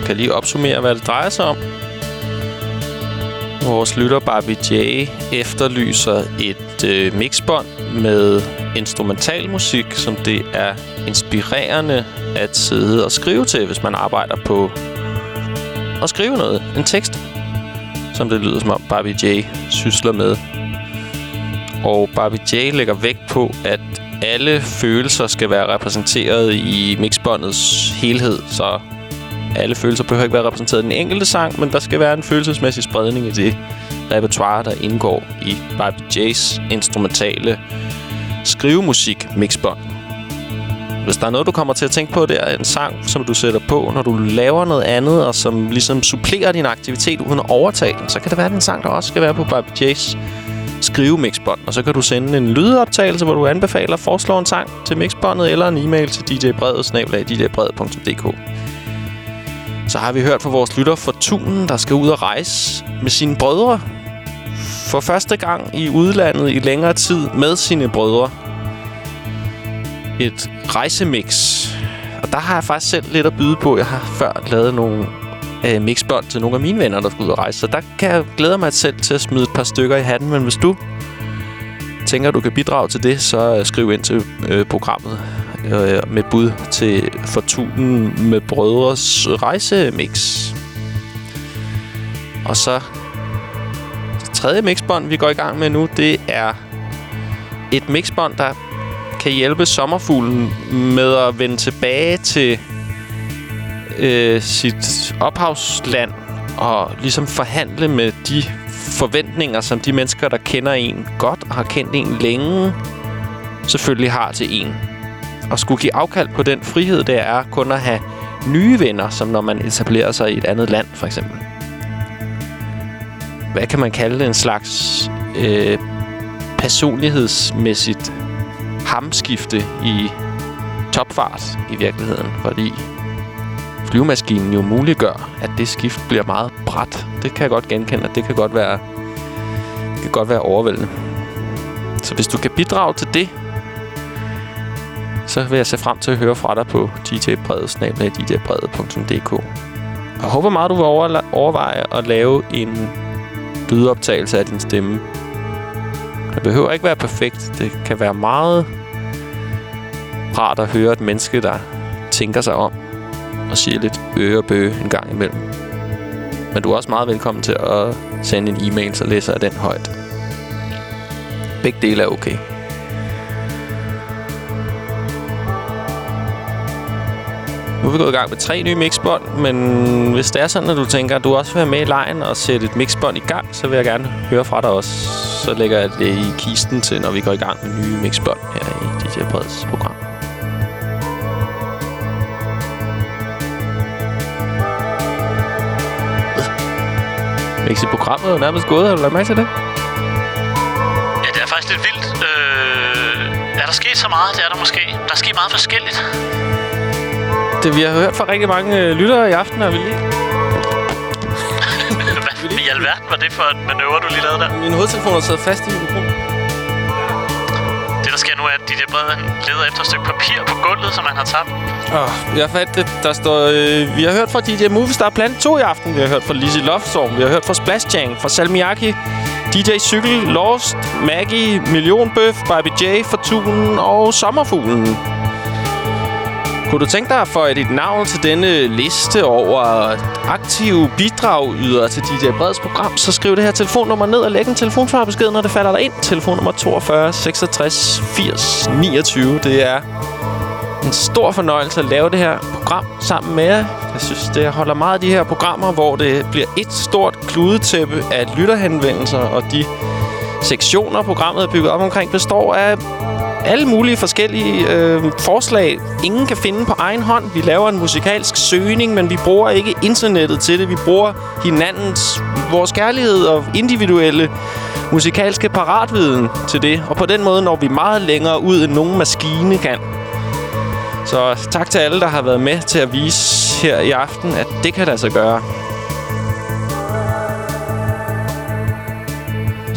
Jeg kan lige opsummere, hvad det drejer sig om. Vores lytter Barbie J efterlyser et øh, mixbånd med instrumentalmusik, som det er inspirerende at sidde og skrive til, hvis man arbejder på at skrive noget. En tekst, som det lyder som om Barbie J sysler med. Og Barbie J lægger vægt på, at alle følelser skal være repræsenteret i mixbåndets helhed, så alle følelser behøver ikke være repræsenteret i den enkelte sang, men der skal være en følelsesmæssig spredning i det repertoire, der indgår i Barbie J's instrumentale skrivemusik mixbånd. hvis der er noget, du kommer til at tænke på, det er en sang, som du sætter på, når du laver noget andet, og som ligesom supplerer din aktivitet uden at overtage den, så kan det være, den sang, der også skal være på Barbie J's skrivemixbånd. Og så kan du sende en lydoptagelse, hvor du anbefaler at foreslår en sang til mixbåndet, eller en e-mail til djbredet, snablag djbredet.dk. Så har vi hørt fra vores lytter Fortunen, der skal ud og rejse med sine brødre. For første gang i udlandet i længere tid med sine brødre. Et rejsemix. Og der har jeg faktisk selv lidt at byde på. Jeg har før lavet nogle øh, mixbånd til nogle af mine venner, der skal ud og rejse. Så der kan jeg glæde mig selv til at smide et par stykker i hatten. Men hvis du tænker, du kan bidrage til det, så øh, skriv ind til øh, programmet øh, med bud til Fortunen med Brødres rejsemix. Og så det tredje mixbånd, vi går i gang med nu, det er et mixbånd, der kan hjælpe sommerfuglen med at vende tilbage til øh, sit ophavsland og ligesom forhandle med de forventninger, som de mennesker, der kender en godt og har kendt en længe, selvfølgelig har til en at skulle give afkald på den frihed, det er kun at have nye venner, som når man etablerer sig i et andet land, for eksempel. Hvad kan man kalde det? En slags øh, personlighedsmæssigt hamskifte i topfart i virkeligheden, fordi flyvemaskinen jo muliggør, at det skift bliver meget bræt. Det kan jeg godt genkende, og det kan godt være, det kan godt være overvældende. Så hvis du kan bidrage til det, så vil jeg se frem til at høre fra dig på djbredet.dk Og jeg håber meget, du vil overveje at lave en lydoptagelse af din stemme. Det behøver ikke være perfekt. Det kan være meget rart at høre et menneske, der tænker sig om og siger lidt øge og bøge en gang imellem. Men du er også meget velkommen til at sende en e-mail, så læser jeg den højt. Begge dele er okay. Nu er vi gået i gang med tre nye mixbånd, men hvis det er sådan, at du tænker, at du også vil være med i lejen og sætte et mixbånd i gang, så vil jeg gerne høre fra dig også. Så lægger jeg det i kisten til, når vi går i gang med nye mixbånd her i DJ Breds program. Mix i programmet er nærmest gået. Har du lagt mærke til det? Ja, det er faktisk lidt vildt. Øh, er der sket så meget? Det er der måske. Der er sket meget forskelligt. Det, vi har hørt fra rigtig mange øh, lyttere i aften, har vi lige. Hvad i alverden var det for en manøvre, du lige lavede der? Min hovedtelefon er siddet fast i mikrofonen. Det, der sker nu, er, at DJ Brede han leder efter et stykke papir på gulvet, som han har tabt. Oh, jeg har fat det. Der står... Øh, vi har hørt fra DJ Movistar Planet 2 i aften. Vi har hørt fra Lizzie Loftstorm. Vi har hørt fra Splash Jang, fra Salmiaki, DJ Cykel, Lost, Maggie, Millionbøf, Baby J, Fortunen og Sommerfuglen. Kunne du tænke dig at få dit navn til denne liste over aktive bidragydere til DJ Breds program, så skriv det her telefonnummer ned og læg en telefonsvarbesked, når det falder dig ind. Telefonnummer 42 66 80 29. Det er en stor fornøjelse at lave det her program sammen med jer. Jeg synes, det holder meget af de her programmer, hvor det bliver et stort kludetæppe af lytterhenvendelser, og de sektioner, programmet er bygget op omkring, består af alle mulige forskellige øh, forslag. Ingen kan finde på egen hånd. Vi laver en musikalsk søgning, men vi bruger ikke internettet til det. Vi bruger hinandens, vores kærlighed og individuelle musikalske paratviden til det. Og på den måde når vi meget længere ud, end nogen maskine kan. Så tak til alle, der har været med til at vise her i aften, at det kan lade sig gøre.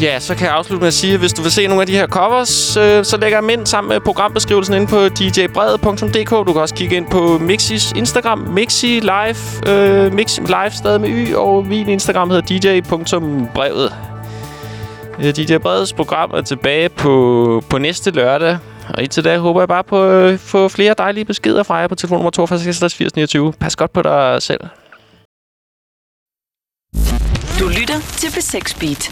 Ja, så kan jeg afslutte med at sige, at hvis du vil se nogle af de her covers, øh, så lægger jeg dem ind sammen med programbeskrivelsen inde på djbrede.dk. Du kan også kigge ind på Mixis Instagram, Mixi Live, øh, Mixi Live stadig med Y, og min Instagram hedder dj.brevet. Øh, DJ Breds program er tilbage på, på næste lørdag. Og indtil da håber jeg bare på at øh, få flere dejlige beskeder fra jer på telefonnummer 42 66 80 29. Pas godt på dig selv. Du lytter til B6 Beat.